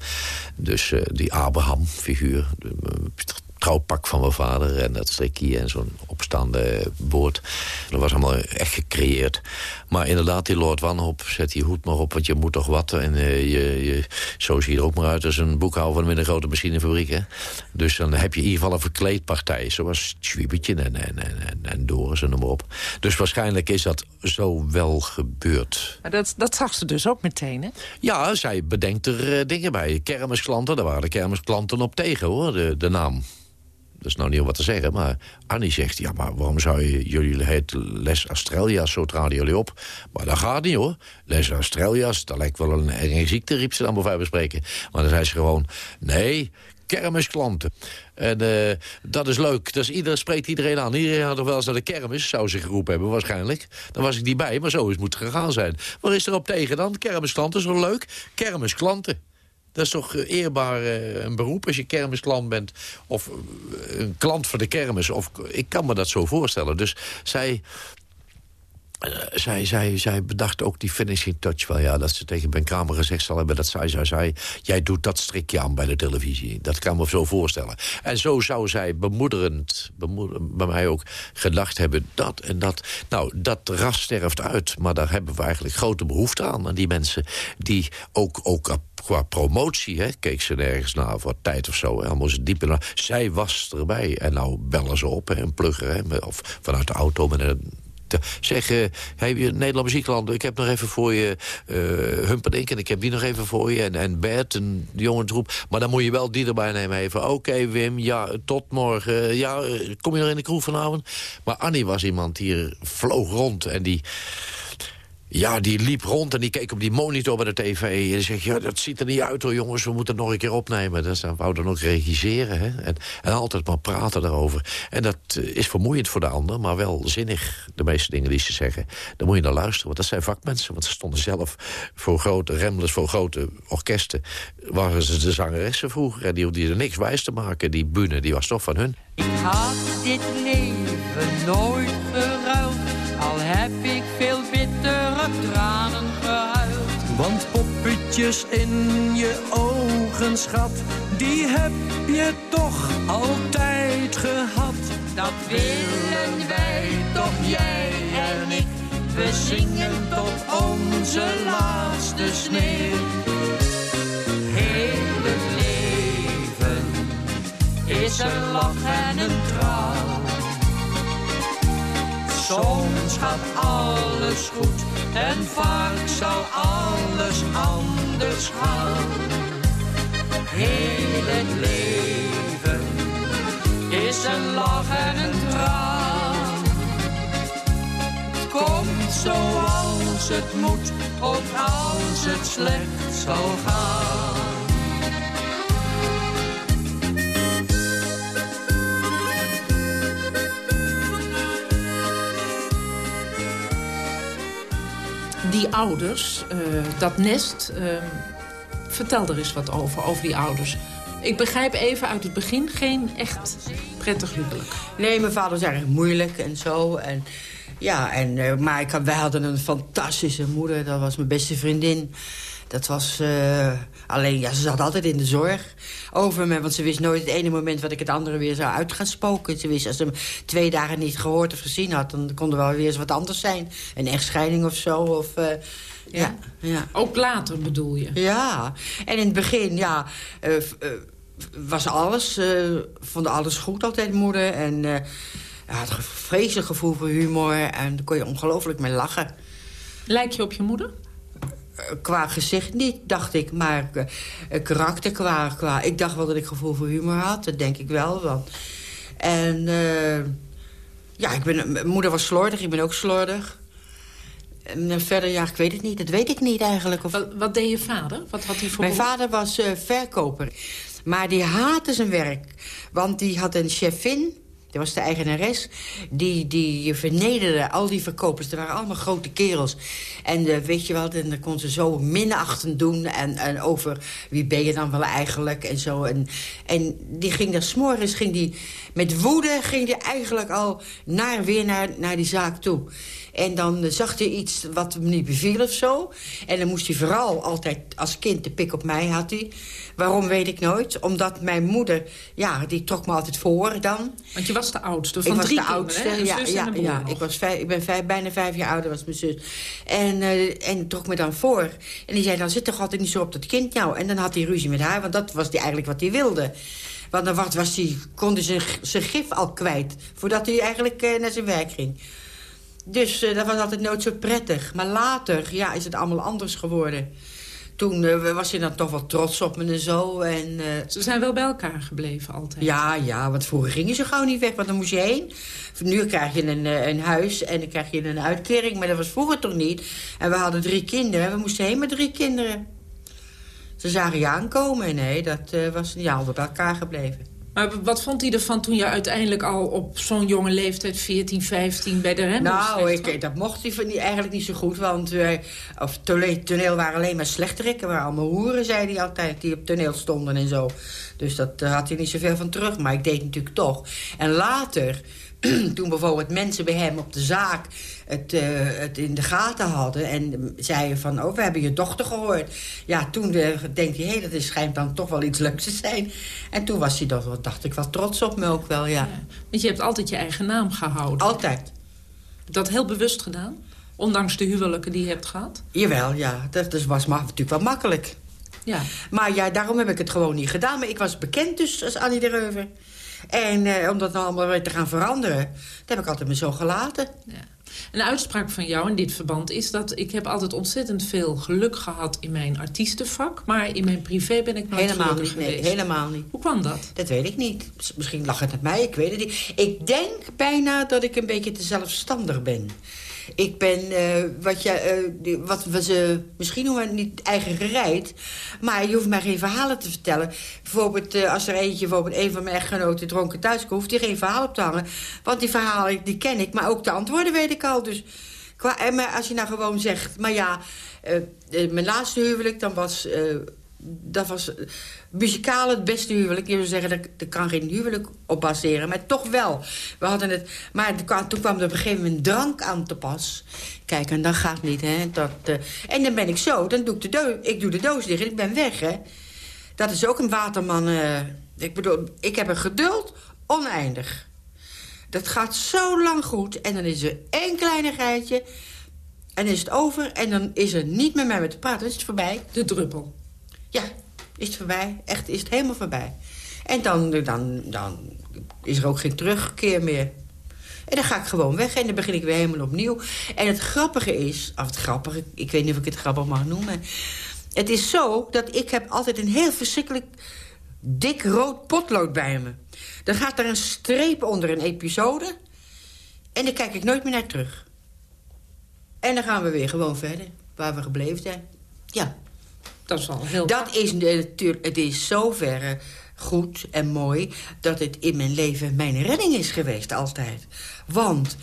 Dus eh, die Abraham-figuur, eh, trouwpak van mijn vader... en dat strikje en zo'n opstaande boord. Dat was allemaal echt gecreëerd. Maar inderdaad, die Lord Wanhoop, zet die hoed maar op... want je moet toch wat. En eh, je, je, zo zie je er ook maar uit als een boekhouder van een middelgrote machinefabriek. Hè? Dus dan heb je in ieder geval een verkleedpartij. Zoals en, en, en, en, en Doris en noem maar op. Dus waarschijnlijk is dat zo wel gebeurd. Maar dat, dat zag ze dus ook meteen, hè? Ja, zij bedenkt er eh, dingen bij. Kermisklanten, daar waren de kermisklanten op tegen, hoor, de, de naam. Dat is nou niet wat te zeggen, maar Annie zegt... ja, maar waarom zou je jullie het Les Australias, zo traden jullie op? Maar dat gaat niet, hoor. Les Australias, dat lijkt wel een enge ziekte, riep ze dan bij wijze van spreken. Maar dan zei ze gewoon, nee, kermisklanten. En eh, dat is leuk. Dat is, ieder, spreekt iedereen aan. Iedereen had toch wel eens naar de kermis, zou ze geroepen hebben waarschijnlijk. Dan was ik niet bij, maar zo is het moet gegaan zijn. Waar is er op tegen dan? Kermisklanten, is wel leuk? Kermisklanten. Dat is toch eh, eerbaar eh, een beroep als je kermisklant bent. Of eh, een klant van de kermis. Of, ik kan me dat zo voorstellen. Dus zij... zij, zij, zij bedacht ook die finishing touch wel. Ja, dat ze tegen Ben Kramer gezegd zal hebben dat zij, zij zei... jij doet dat strikje aan bij de televisie. Dat kan me zo voorstellen. En zo zou zij bemoederend, bemoeder, bij mij ook gedacht hebben... dat en dat. Nou, dat ras sterft uit. Maar daar hebben we eigenlijk grote behoefte aan. Aan die mensen die ook, ook qua promotie, hè, keek ze nergens naar voor tijd of zo. Allemaal ze diep in. Zij was erbij. En nou bellen ze op en pluggen. Of vanuit de auto met een te zeggen, hey, Nederland Muziekland, ik heb nog even voor je uh, Humperdinck... en ik heb die nog even voor je, en, en Bert, een jongensgroep. Maar dan moet je wel die erbij nemen even. Oké, Wim, ja, tot morgen. Ja, eh, kom je nog in de kroeg vanavond? Maar Annie was iemand die vloog rond en die... Ja, die liep rond en die keek op die monitor bij de tv. En zegt, ja, dat ziet er niet uit hoor jongens, we moeten het nog een keer opnemen. Dus dan wou dan ook regisseren hè? En, en altijd maar praten daarover. En dat eh, is vermoeiend voor de ander, maar wel zinnig. De meeste dingen die ze zeggen, daar moet je naar luisteren. Want dat zijn vakmensen, want ze stonden zelf voor grote remblers, voor grote orkesten. Waren ze de zangeressen vroeger en die hoefden er niks wijs te maken. Die bühne, die was toch van hun. Ik had dit leven nooit geruild, al heb ik Want poppetjes in je ogen, schat, die heb je toch altijd gehad. Dat willen wij toch, jij en ik. We zingen tot onze laatste sneeuw. Heel het leven is een lach en een traan. Soms gaat alles goed en vaak zal alles anders gaan. Heel het leven is een lach en een traan. Komt zoals het moet, ook als het slecht zal gaan. Die ouders, eh, dat nest, eh, vertel er eens wat over, over die ouders. Ik begrijp even uit het begin geen echt prettig huwelijk. Nee, mijn vader was erg moeilijk en zo. En, ja, en, eh, maar ik, had- wij hadden een fantastische moeder. Dat was mijn beste vriendin. Dat was eh, alleen, ja, ze zat altijd in de zorg over me. Want ze wist nooit het ene moment wat ik het andere weer zou uit gaan spoken. Ze wist, als ze hem twee dagen niet gehoord of gezien had... dan kon er wel weer eens wat anders zijn. Een echtscheiding of zo. Of, eh, ja. Ja, Ook later bedoel je? Ja, en in het begin, ja, eh, was alles, eh vond alles goed altijd moeder. En had een vreselijk gevoel voor humor en daar kon je ongelooflijk mee lachen. Lijk je op je moeder? Eh, Qua gezicht niet, dacht ik, maar eh, karakter qua, qua... Ik dacht wel dat ik gevoel voor humor had, dat denk ik wel. Want, en eh, ja, ik ben, mijn moeder was slordig, ik ben ook slordig. En verder, ja, ik weet het niet, dat weet ik niet eigenlijk. Of... Wat, wat deed je vader? Wat had hij voor Mijn vader was eh, verkoper. Maar die haatte zijn werk. Want die had een chefin, dat was de eigenares... die, die vernederde al die verkopers. Er waren allemaal grote kerels. En eh, weet je wel, en dan kon ze zo minachtend doen... En, en over wie ben je dan wel eigenlijk en zo. En, en die ging daar s'morgens, ging die met woede... ging die eigenlijk al naar, weer naar, naar die zaak toe. En dan eh, zag hij iets wat hem niet beviel of zo. En dan moest hij vooral altijd als kind de pik op mij had hij. Waarom weet ik nooit. Omdat mijn moeder, ja, die trok me altijd voor dan. Want je was de oudste van ik was drie de kinderen, oudste. Een ja, ja, ja. nog. Ik, was vijf, ik ben vijf, bijna vijf jaar ouder als mijn zus. En, eh, en trok me dan voor. En die zei, dan zit toch altijd niet zo op dat kind nou. En dan had hij ruzie met haar, want dat was die eigenlijk wat hij wilde. Want dan was, was hij, kon hij zijn, zijn gif al kwijt. Voordat hij eigenlijk eh, naar zijn werk ging. Dus eh, dat was altijd nooit zo prettig. Maar later ja, is het allemaal anders geworden. Toen eh, was hij dan toch wel trots op me en zo. En, eh, Ze zijn wel bij elkaar gebleven altijd. ja, ja, want vroeger ging je zo gauw niet weg, want dan moest je heen. Nu krijg je een, een huis en dan krijg je een uitkering, maar dat was vroeger toch niet. En we hadden drie kinderen en we moesten heen met drie kinderen. Ze zagen je aankomen. Nee, dat was niet altijd bij elkaar gebleven. Maar wat vond hij ervan toen je uiteindelijk al op zo'n jonge leeftijd... 14, 15 bij de Remmers Nou, ik, dat mocht hij van die eigenlijk niet zo goed. Want eh, of toneel waren alleen maar slechterikken. waren allemaal hoeren, zei hij altijd, die op toneel stonden en zo. Dus dat eh, had hij niet zoveel van terug. Maar ik deed natuurlijk toch. En later, toen bijvoorbeeld mensen bij hem op de zaak... het, eh, het in de gaten hadden en zeiden van... oh, we hebben je dochter gehoord. Ja, toen eh, denkt hij, hé, dat is, schijnt dan toch wel iets leuks te zijn. En toen was hij wel- dacht ik, wel trots op me ook wel, ja. Want je hebt altijd je eigen naam gehouden. Altijd. Dat heel bewust gedaan? Ondanks de huwelijken die je hebt gehad? Jawel, ja. Dat, dat was natuurlijk wel makkelijk. Ja. Maar ja, daarom heb ik het gewoon niet gedaan. Maar ik was bekend dus als Annie de Reuver. En eh, om dat nou allemaal weer te gaan veranderen... dat heb ik altijd me zo gelaten. Een uitspraak van jou in dit verband is dat ik heb altijd ontzettend veel geluk gehad in mijn artiestenvak. Maar in mijn privé ben ik nooit Helemaal niet, nee, geweest. helemaal niet. Hoe kwam dat? Dat weet ik niet. Misschien lag het met mij, ik weet het niet. Ik denk bijna dat ik een beetje te zelfstandig ben. Ik ben, eh, wat, je, eh, wat we ze misschien noemen niet eigen gereid... maar je hoeft mij geen verhalen te vertellen. Bijvoorbeeld, eh, als er eentje, bijvoorbeeld een van mijn echtgenoten dronken thuis komt... hoeft hij geen verhaal op te hangen. Want die verhalen, die ken ik, maar ook de antwoorden weet ik al. Dus qua, maar als je nou gewoon zegt, maar ja... mijn laatste huwelijk, dan was... dat was muzikaal het beste huwelijk. Je zou zeggen, dat, dat kan geen huwelijk op baseren. Maar toch wel. We hadden het, maar toen kwam er op een gegeven moment drank aan te pas. Kijk, en dat gaat niet, hè. Dat, eh, en dan ben ik zo, dan doe ik de doos, ik doe de doos dicht en ik ben weg, hè. Dat is ook een waterman. eh, ik bedoel, ik heb een geduld oneindig. Dat gaat zo lang goed. En dan is er één kleinigheidje. En is het over. En dan is er niet meer met me te praten. Dan is het voorbij. De druppel. Ja, is het voorbij. Echt, is het helemaal voorbij. En dan, dan, dan is er ook geen terugkeer meer. En dan ga ik gewoon weg en dan begin ik weer helemaal opnieuw. En het grappige is, of het grappige, ik weet niet of ik het grappig mag noemen. Het is zo dat ik heb altijd een heel verschrikkelijk dik rood potlood bij me. Dan gaat er een streep onder een episode... en dan kijk ik nooit meer naar terug. En dan gaan we weer gewoon verder, waar we gebleven zijn. Ja. Dat is wel heel... Dat is natuurlijk... Het is zoverre goed en mooi... dat het in mijn leven mijn redding is geweest, altijd. Want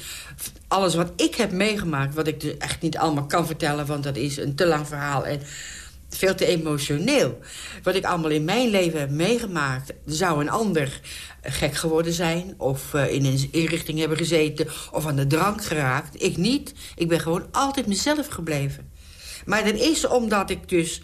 alles wat ik heb meegemaakt... wat ik dus echt niet allemaal kan vertellen... want dat is een te lang verhaal en veel te emotioneel. Wat ik allemaal in mijn leven heb meegemaakt... zou een ander gek geworden zijn... of uh, in een inrichting hebben gezeten... of aan de drank geraakt. Ik niet. Ik ben gewoon altijd mezelf gebleven. Maar dat is omdat ik dus...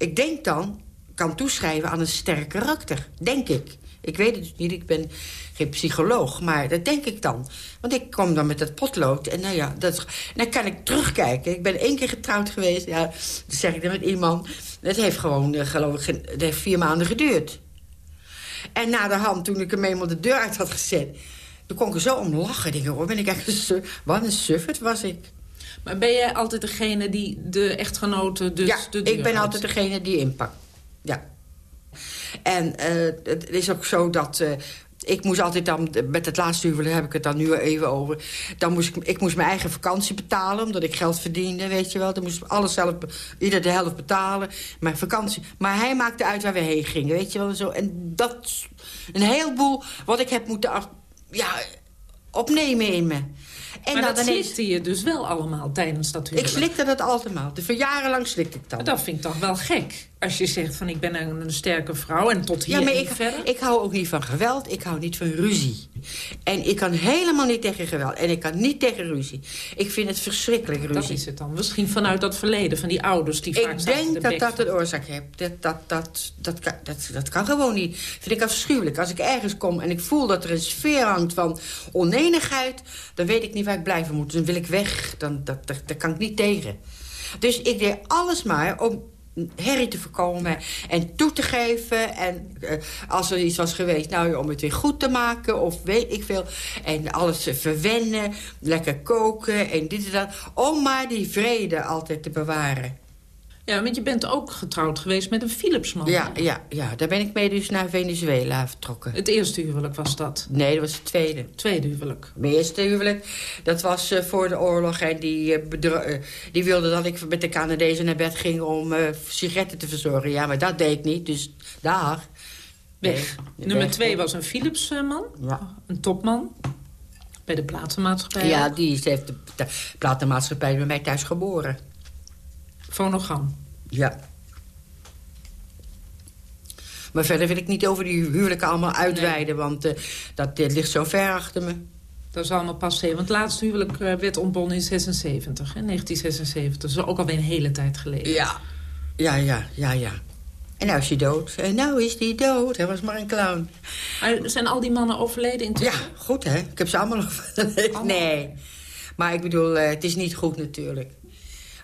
Ik denk dan, kan toeschrijven aan een sterk karakter. Denk ik. Ik weet het niet, ik ben geen psycholoog, maar dat denk ik dan. Want ik kom dan met dat potlood en nou ja, dat, dan kan ik terugkijken. Ik ben één keer getrouwd geweest, ja, dat zeg ik dan met iemand. Dat heeft gewoon, uh, geloof ik, dat heeft vier maanden geduurd. En na de hand, toen ik hem eenmaal de deur uit had gezet... toen kon ik er zo om lachen. Ik hoor, ben ik eigenlijk Wat een suffert was ik. Maar ben jij altijd degene die de echtgenoten dus ja, de deur ik ben uit- altijd degene die inpakt. Ja. En eh, het is ook zo dat... eh, ik moest altijd dan, met het laatste huwelijk heb ik het dan nu even over... Dan moest ik, ik moest mijn eigen vakantie betalen, omdat ik geld verdiende, weet je wel. Dan moest ik alles zelf, ieder de helft betalen, mijn vakantie. Maar hij maakte uit waar we heen gingen, weet je wel. Zo. En dat, een heleboel wat ik heb moeten af, ja, opnemen in me. En maar dat slikte je dus wel allemaal tijdens dat Ik huwelijk. slikte dat allemaal. De jaren lang slikte ik dat. Dat vind ik toch wel gek. Als je zegt van ik ben een, een sterke vrouw en tot hier Ja, maar ik, verder. ik hou ook niet van geweld. Ik hou niet van ruzie. En ik kan helemaal niet tegen geweld. En ik kan niet tegen ruzie. Ik vind het verschrikkelijk ruzie. Dat is het dan. Misschien vanuit dat verleden van die ouders die vaak Ik denk dat dat een oorzaak heeft. Dat, dat, dat, dat, kan, dat, dat kan gewoon niet. vind ik afschuwelijk. Als ik ergens kom en ik voel dat er een sfeer hangt van onenigheid... dan weet ik niet waar ik blijven moet. Dan wil ik weg. Dan, dat, dat, kan ik niet tegen. Dus ik deed alles maar om herrie te voorkomen en toe te geven. En eh, als er iets was geweest, nou, om het weer goed te maken of weet ik veel. En alles verwennen, lekker koken en dit en dat. Om maar die vrede altijd te bewaren. Ja, want je bent ook getrouwd geweest met een Philipsman. Ja, ja, ja, daar ben ik mee dus naar Venezuela vertrokken. Het eerste huwelijk was dat? Nee, dat was het tweede. Tweede huwelijk. Mijn eerste huwelijk, dat was eh, voor de oorlog. En die, eh, eh, die wilde dat ik met de Canadezen naar bed ging om eh, sigaretten te verzorgen. Ja, maar dat deed ik niet, dus daar. Weg. Nummer twee was een Philipsman. Ja. Een topman. Bij de platenmaatschappij Ja, ook. die heeft de de platenmaatschappij bij mij thuis geboren. Fonogam. Ja. Maar verder wil ik niet over die huwelijken allemaal uitweiden... want eh, dat eh, ligt zo ver achter me. Dat is allemaal passé. Want het laatste huwelijk eh, werd ontbonden in 76, hè, 1976. Dat is ook alweer een hele tijd geleden. Ja. Ja, ja, ja, ja. En nou is hij dood. En nou is hij dood. Hij was maar een clown. Maar zijn al die mannen overleden in Ja, goed hè. Ik heb ze allemaal overleefd. Nee. Maar ik bedoel, eh, het is niet goed natuurlijk.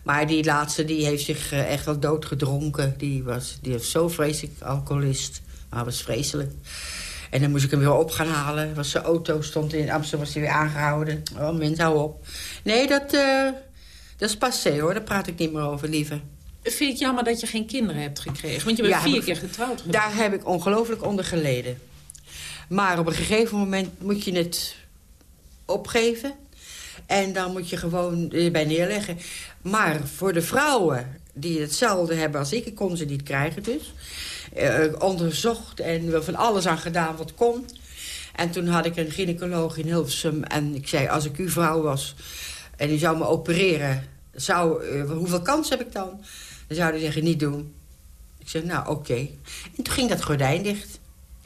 Maar die laatste, die heeft zich eh, echt wel doodgedronken. Die was, die was zo vreselijk alcoholist. Maar was vreselijk. En dan moest ik hem weer op gaan halen. Was zijn auto stond in Amsterdam, was hij weer aangehouden. Oh, mens, hou op. Nee, dat, eh, dat is passé hoor. Daar praat ik niet meer over, liever. Vind je het jammer dat je geen kinderen hebt gekregen? Want je bent Ja, vier ik- keer getrouwd geweest. Daar heb ik ongelooflijk onder geleden. Maar op een gegeven moment moet je het opgeven. En dan moet je gewoon erbij neerleggen. Maar voor de vrouwen die hetzelfde hebben als ik... ik kon ze niet krijgen dus... eh, onderzocht en er van alles aan gedaan wat kon. En toen had ik een gynaecoloog in Hilversum. En ik zei, als ik uw vrouw was en u zou me opereren... Zou, eh, hoeveel kans heb ik dan? Dan zou hij zeggen, niet doen. Ik zeg, nou, oké. En toen ging dat gordijn dicht.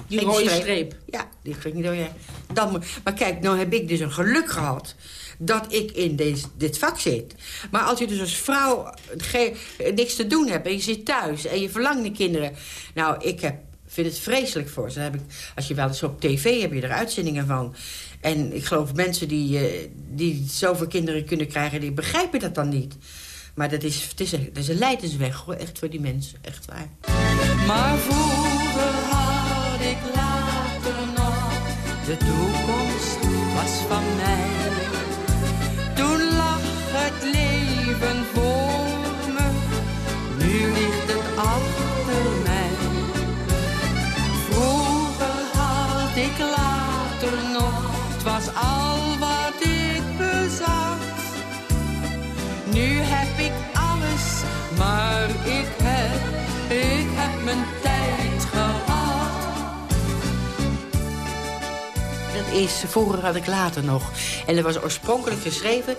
Die rode streep. Ja, die ging niet door. Ja. Dan, maar kijk, nou heb ik dus een geluk gehad dat ik in deze, dit vak zit. Maar als je dus als vrouw niks te doen hebt en je zit thuis... en je verlangt naar kinderen... Nou, ik heb, vind het vreselijk voor ze. Heb ik, als je wel eens op tv heb je er uitzendingen van. En ik geloof mensen die, eh, die zoveel kinderen kunnen krijgen... die begrijpen dat dan niet. Maar dat is, het is, een, een. Echt voor die mensen. Echt waar. Maar vroeger ik later nog, de toekomst leven voor me, nu ligt het achter mij. Vroeger had ik later nog, het was al wat ik bezat. Nu heb ik alles, maar ik heb, ik heb mijn tijd gehad. Dat is vroeger had ik later nog. En dat was oorspronkelijk geschreven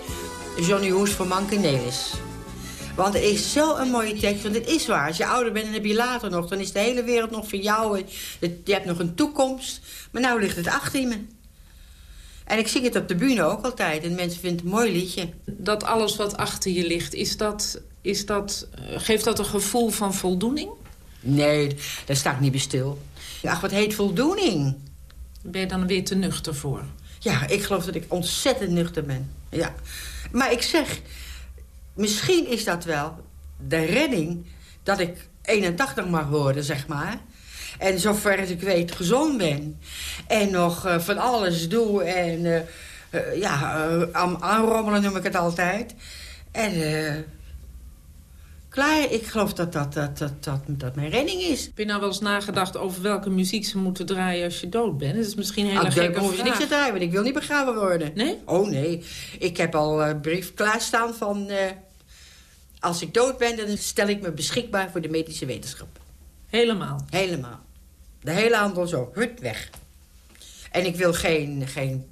Johnny Hoes voor Manke Nelis. Want het is zo'n mooie tekst, want het is waar. Als je ouder bent, dan heb je later nog. Dan is de hele wereld nog voor jou. en Je hebt nog een toekomst. Maar nou ligt het achter me. En ik zing het op de bühne ook altijd. En mensen vinden het een mooi liedje. Dat alles wat achter je ligt, is dat, is dat, eh, geeft dat een gevoel van voldoening? Nee, daar sta ik niet bij stil. Ach, wat heet voldoening? Ben je dan weer te nuchter voor? Ja, ik geloof dat ik ontzettend nuchter ben. Ja. Maar ik zeg, misschien is dat wel de redding... dat ik 81 mag worden, zeg maar. En zover als ik weet gezond ben. En nog eh, van alles doe. En eh, eh, ja, aan, aanrommelen noem ik het altijd. En klaar, ik geloof dat dat, dat, dat, dat, dat mijn redding is. Heb je nou wel eens nagedacht over welke muziek ze moeten draaien als je dood bent? Dat is misschien hele Ah, hoef je niks te draaien, want ik wil niet begraven worden. Nee? Oh nee. Ik heb al een brief klaarstaan van... eh, als ik dood ben, dan stel ik me beschikbaar voor de medische wetenschap. Helemaal? Helemaal. De hele handel zo, hut weg. En ik wil geen, geen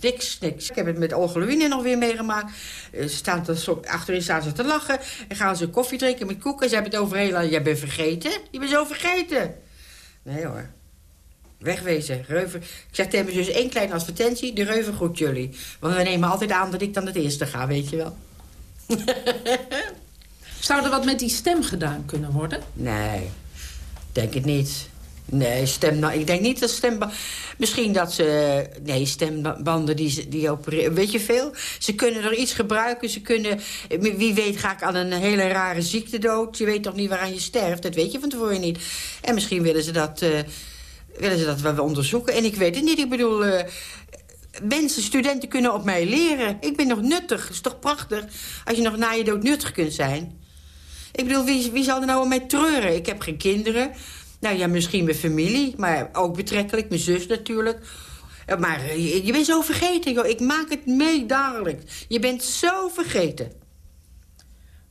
niks, niks. Ik heb het met Olga Lewine nog weer meegemaakt. Eh, Ze staan zo, achterin staan ze te lachen. En gaan ze koffie drinken met koeken. Ze hebben het over heel... Jij bent vergeten? Je bent zo vergeten. Nee hoor. Wegwezen, reuven. Ik zeg tegen zus één kleine advertentie. De reuven groet jullie. Want we nemen altijd aan dat ik dan het eerste ga, weet je wel. Zou er wat met die stem gedaan kunnen worden? Nee, denk het niet. Nee, stem, nou, ik denk niet dat stembanden... Misschien dat ze... Nee, stembanden die, die opereren... Weet je veel? Ze kunnen er iets gebruiken. Ze kunnen... Wie weet ga ik aan een hele rare ziekte dood. Je weet toch niet waaraan je sterft? Dat weet je van tevoren niet. En misschien willen ze dat... eh, willen ze dat wel onderzoeken. En ik weet het niet. Ik bedoel... eh, mensen, studenten kunnen op mij leren. Ik ben nog nuttig. is toch prachtig? Als je nog na je dood nuttig kunt zijn. Ik bedoel, wie, wie zal er nou om mij treuren? Ik heb geen kinderen. Nou ja, misschien mijn familie, maar ook betrekkelijk. Mijn zus natuurlijk. Eh, Maar eh, je, je bent zo vergeten, joh. Ik maak het mee dagelijks. Je bent zo vergeten.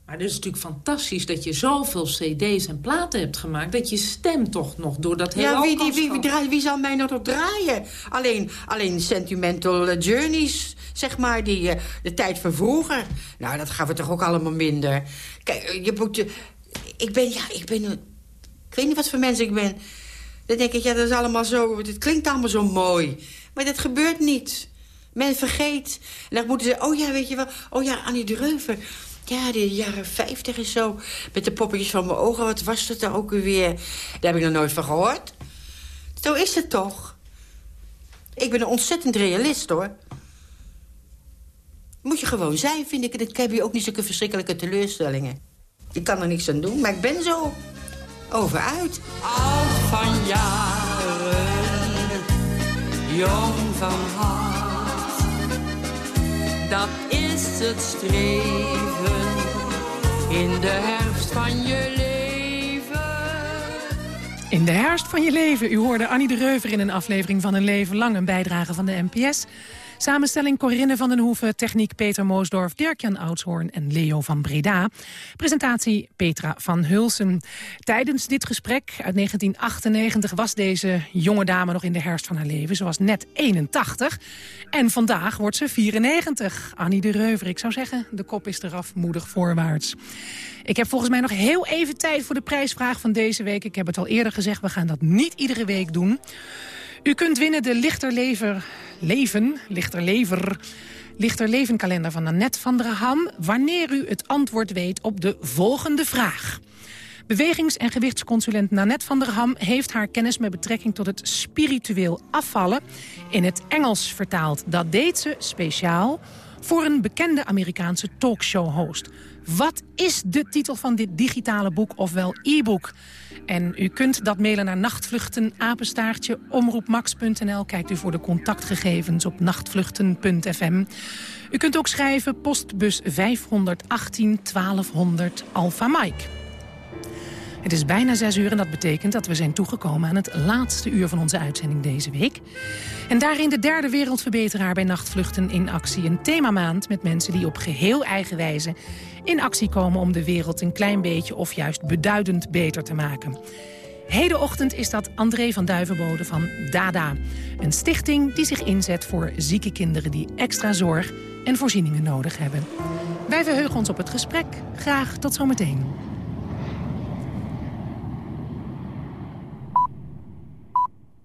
Maar het is natuurlijk fantastisch dat je zoveel cd's en platen hebt gemaakt... dat je stem toch nog door dat hele Ja, wie, die, wie, wie, draait- wie zal mij nog nog draaien? Alleen, alleen Sentimental eh, Journeys, zeg maar, die, de tijd van vroeger. Nou, dat gaan we toch ook allemaal minder. Kijk, je moet... ik ben, ja, ik ben... Ik weet niet wat voor mens ik ben. Dan denk ik, ja, dat is allemaal zo... Het klinkt allemaal zo mooi. Maar dat gebeurt niet. Men vergeet. En dan moeten ze... Oh ja, weet je wel... Oh ja, Annie de. Ja, de jaren 50 en zo. Met de poppetjes van mijn ogen. Wat was dat dan ook weer? Daar heb ik nog nooit van gehoord. Zo is het toch? Ik ben een ontzettend realist, hoor. Moet je gewoon zijn, vind ik. Ik heb hier ook niet zulke verschrikkelijke teleurstellingen. Ik kan er niks aan doen, maar ik ben zo over uit. Oud van jaren, jong van hart. Dat is het streven in de herfst van je leven. In de herfst van je leven. U hoorde Annie de Reuver in een aflevering van Een Leven Lang. Een bijdrage van de NPS. Samenstelling Corinne van den Hoeven, techniek Peter Moosdorf, Dirk-Jan Oudshoorn en Leo van Breda. Presentatie Petra van Hulsen. Tijdens dit gesprek uit 1998 was deze jonge dame nog in de herfst van haar leven. Ze was net 81 en vandaag wordt ze 94. Annie de Reuver, ik zou zeggen, de kop is eraf, moedig voorwaarts. Ik heb volgens mij nog heel even tijd voor de prijsvraag van deze week. Ik heb het al eerder gezegd, we gaan dat niet iedere week doen. U kunt winnen de Lichterlever Leven, Lichterlever, Lichterlevenkalender van Annette van der Ham... wanneer u het antwoord weet op de volgende vraag. Bewegings- en gewichtsconsulent Nanette van der Ham heeft haar kennis met betrekking tot het spiritueel afvallen in het Engels vertaald. Dat deed ze speciaal voor een bekende Amerikaanse talkshow-host. Wat is de titel van dit digitale boek, ofwel e-book? En u kunt dat mailen naar nachtvluchten, apenstaartje, omroepmax.nl. Kijkt u voor de contactgegevens op nachtvluchten.fm. U kunt ook schrijven postbus 518 1200 Alpha Mike. Het is bijna zes uur en dat betekent dat we zijn toegekomen aan het laatste uur van onze uitzending deze week. En daarin de derde wereldverbeteraar bij Nachtvluchten in actie. Een themamaand met mensen die op geheel eigen wijze in actie komen om de wereld een klein beetje of juist beduidend beter te maken. Hedenochtend is dat André van Duivenbode van DADA. Een stichting die zich inzet voor zieke kinderen die extra zorg en voorzieningen nodig hebben. Wij verheugen ons op het gesprek. Graag tot zometeen.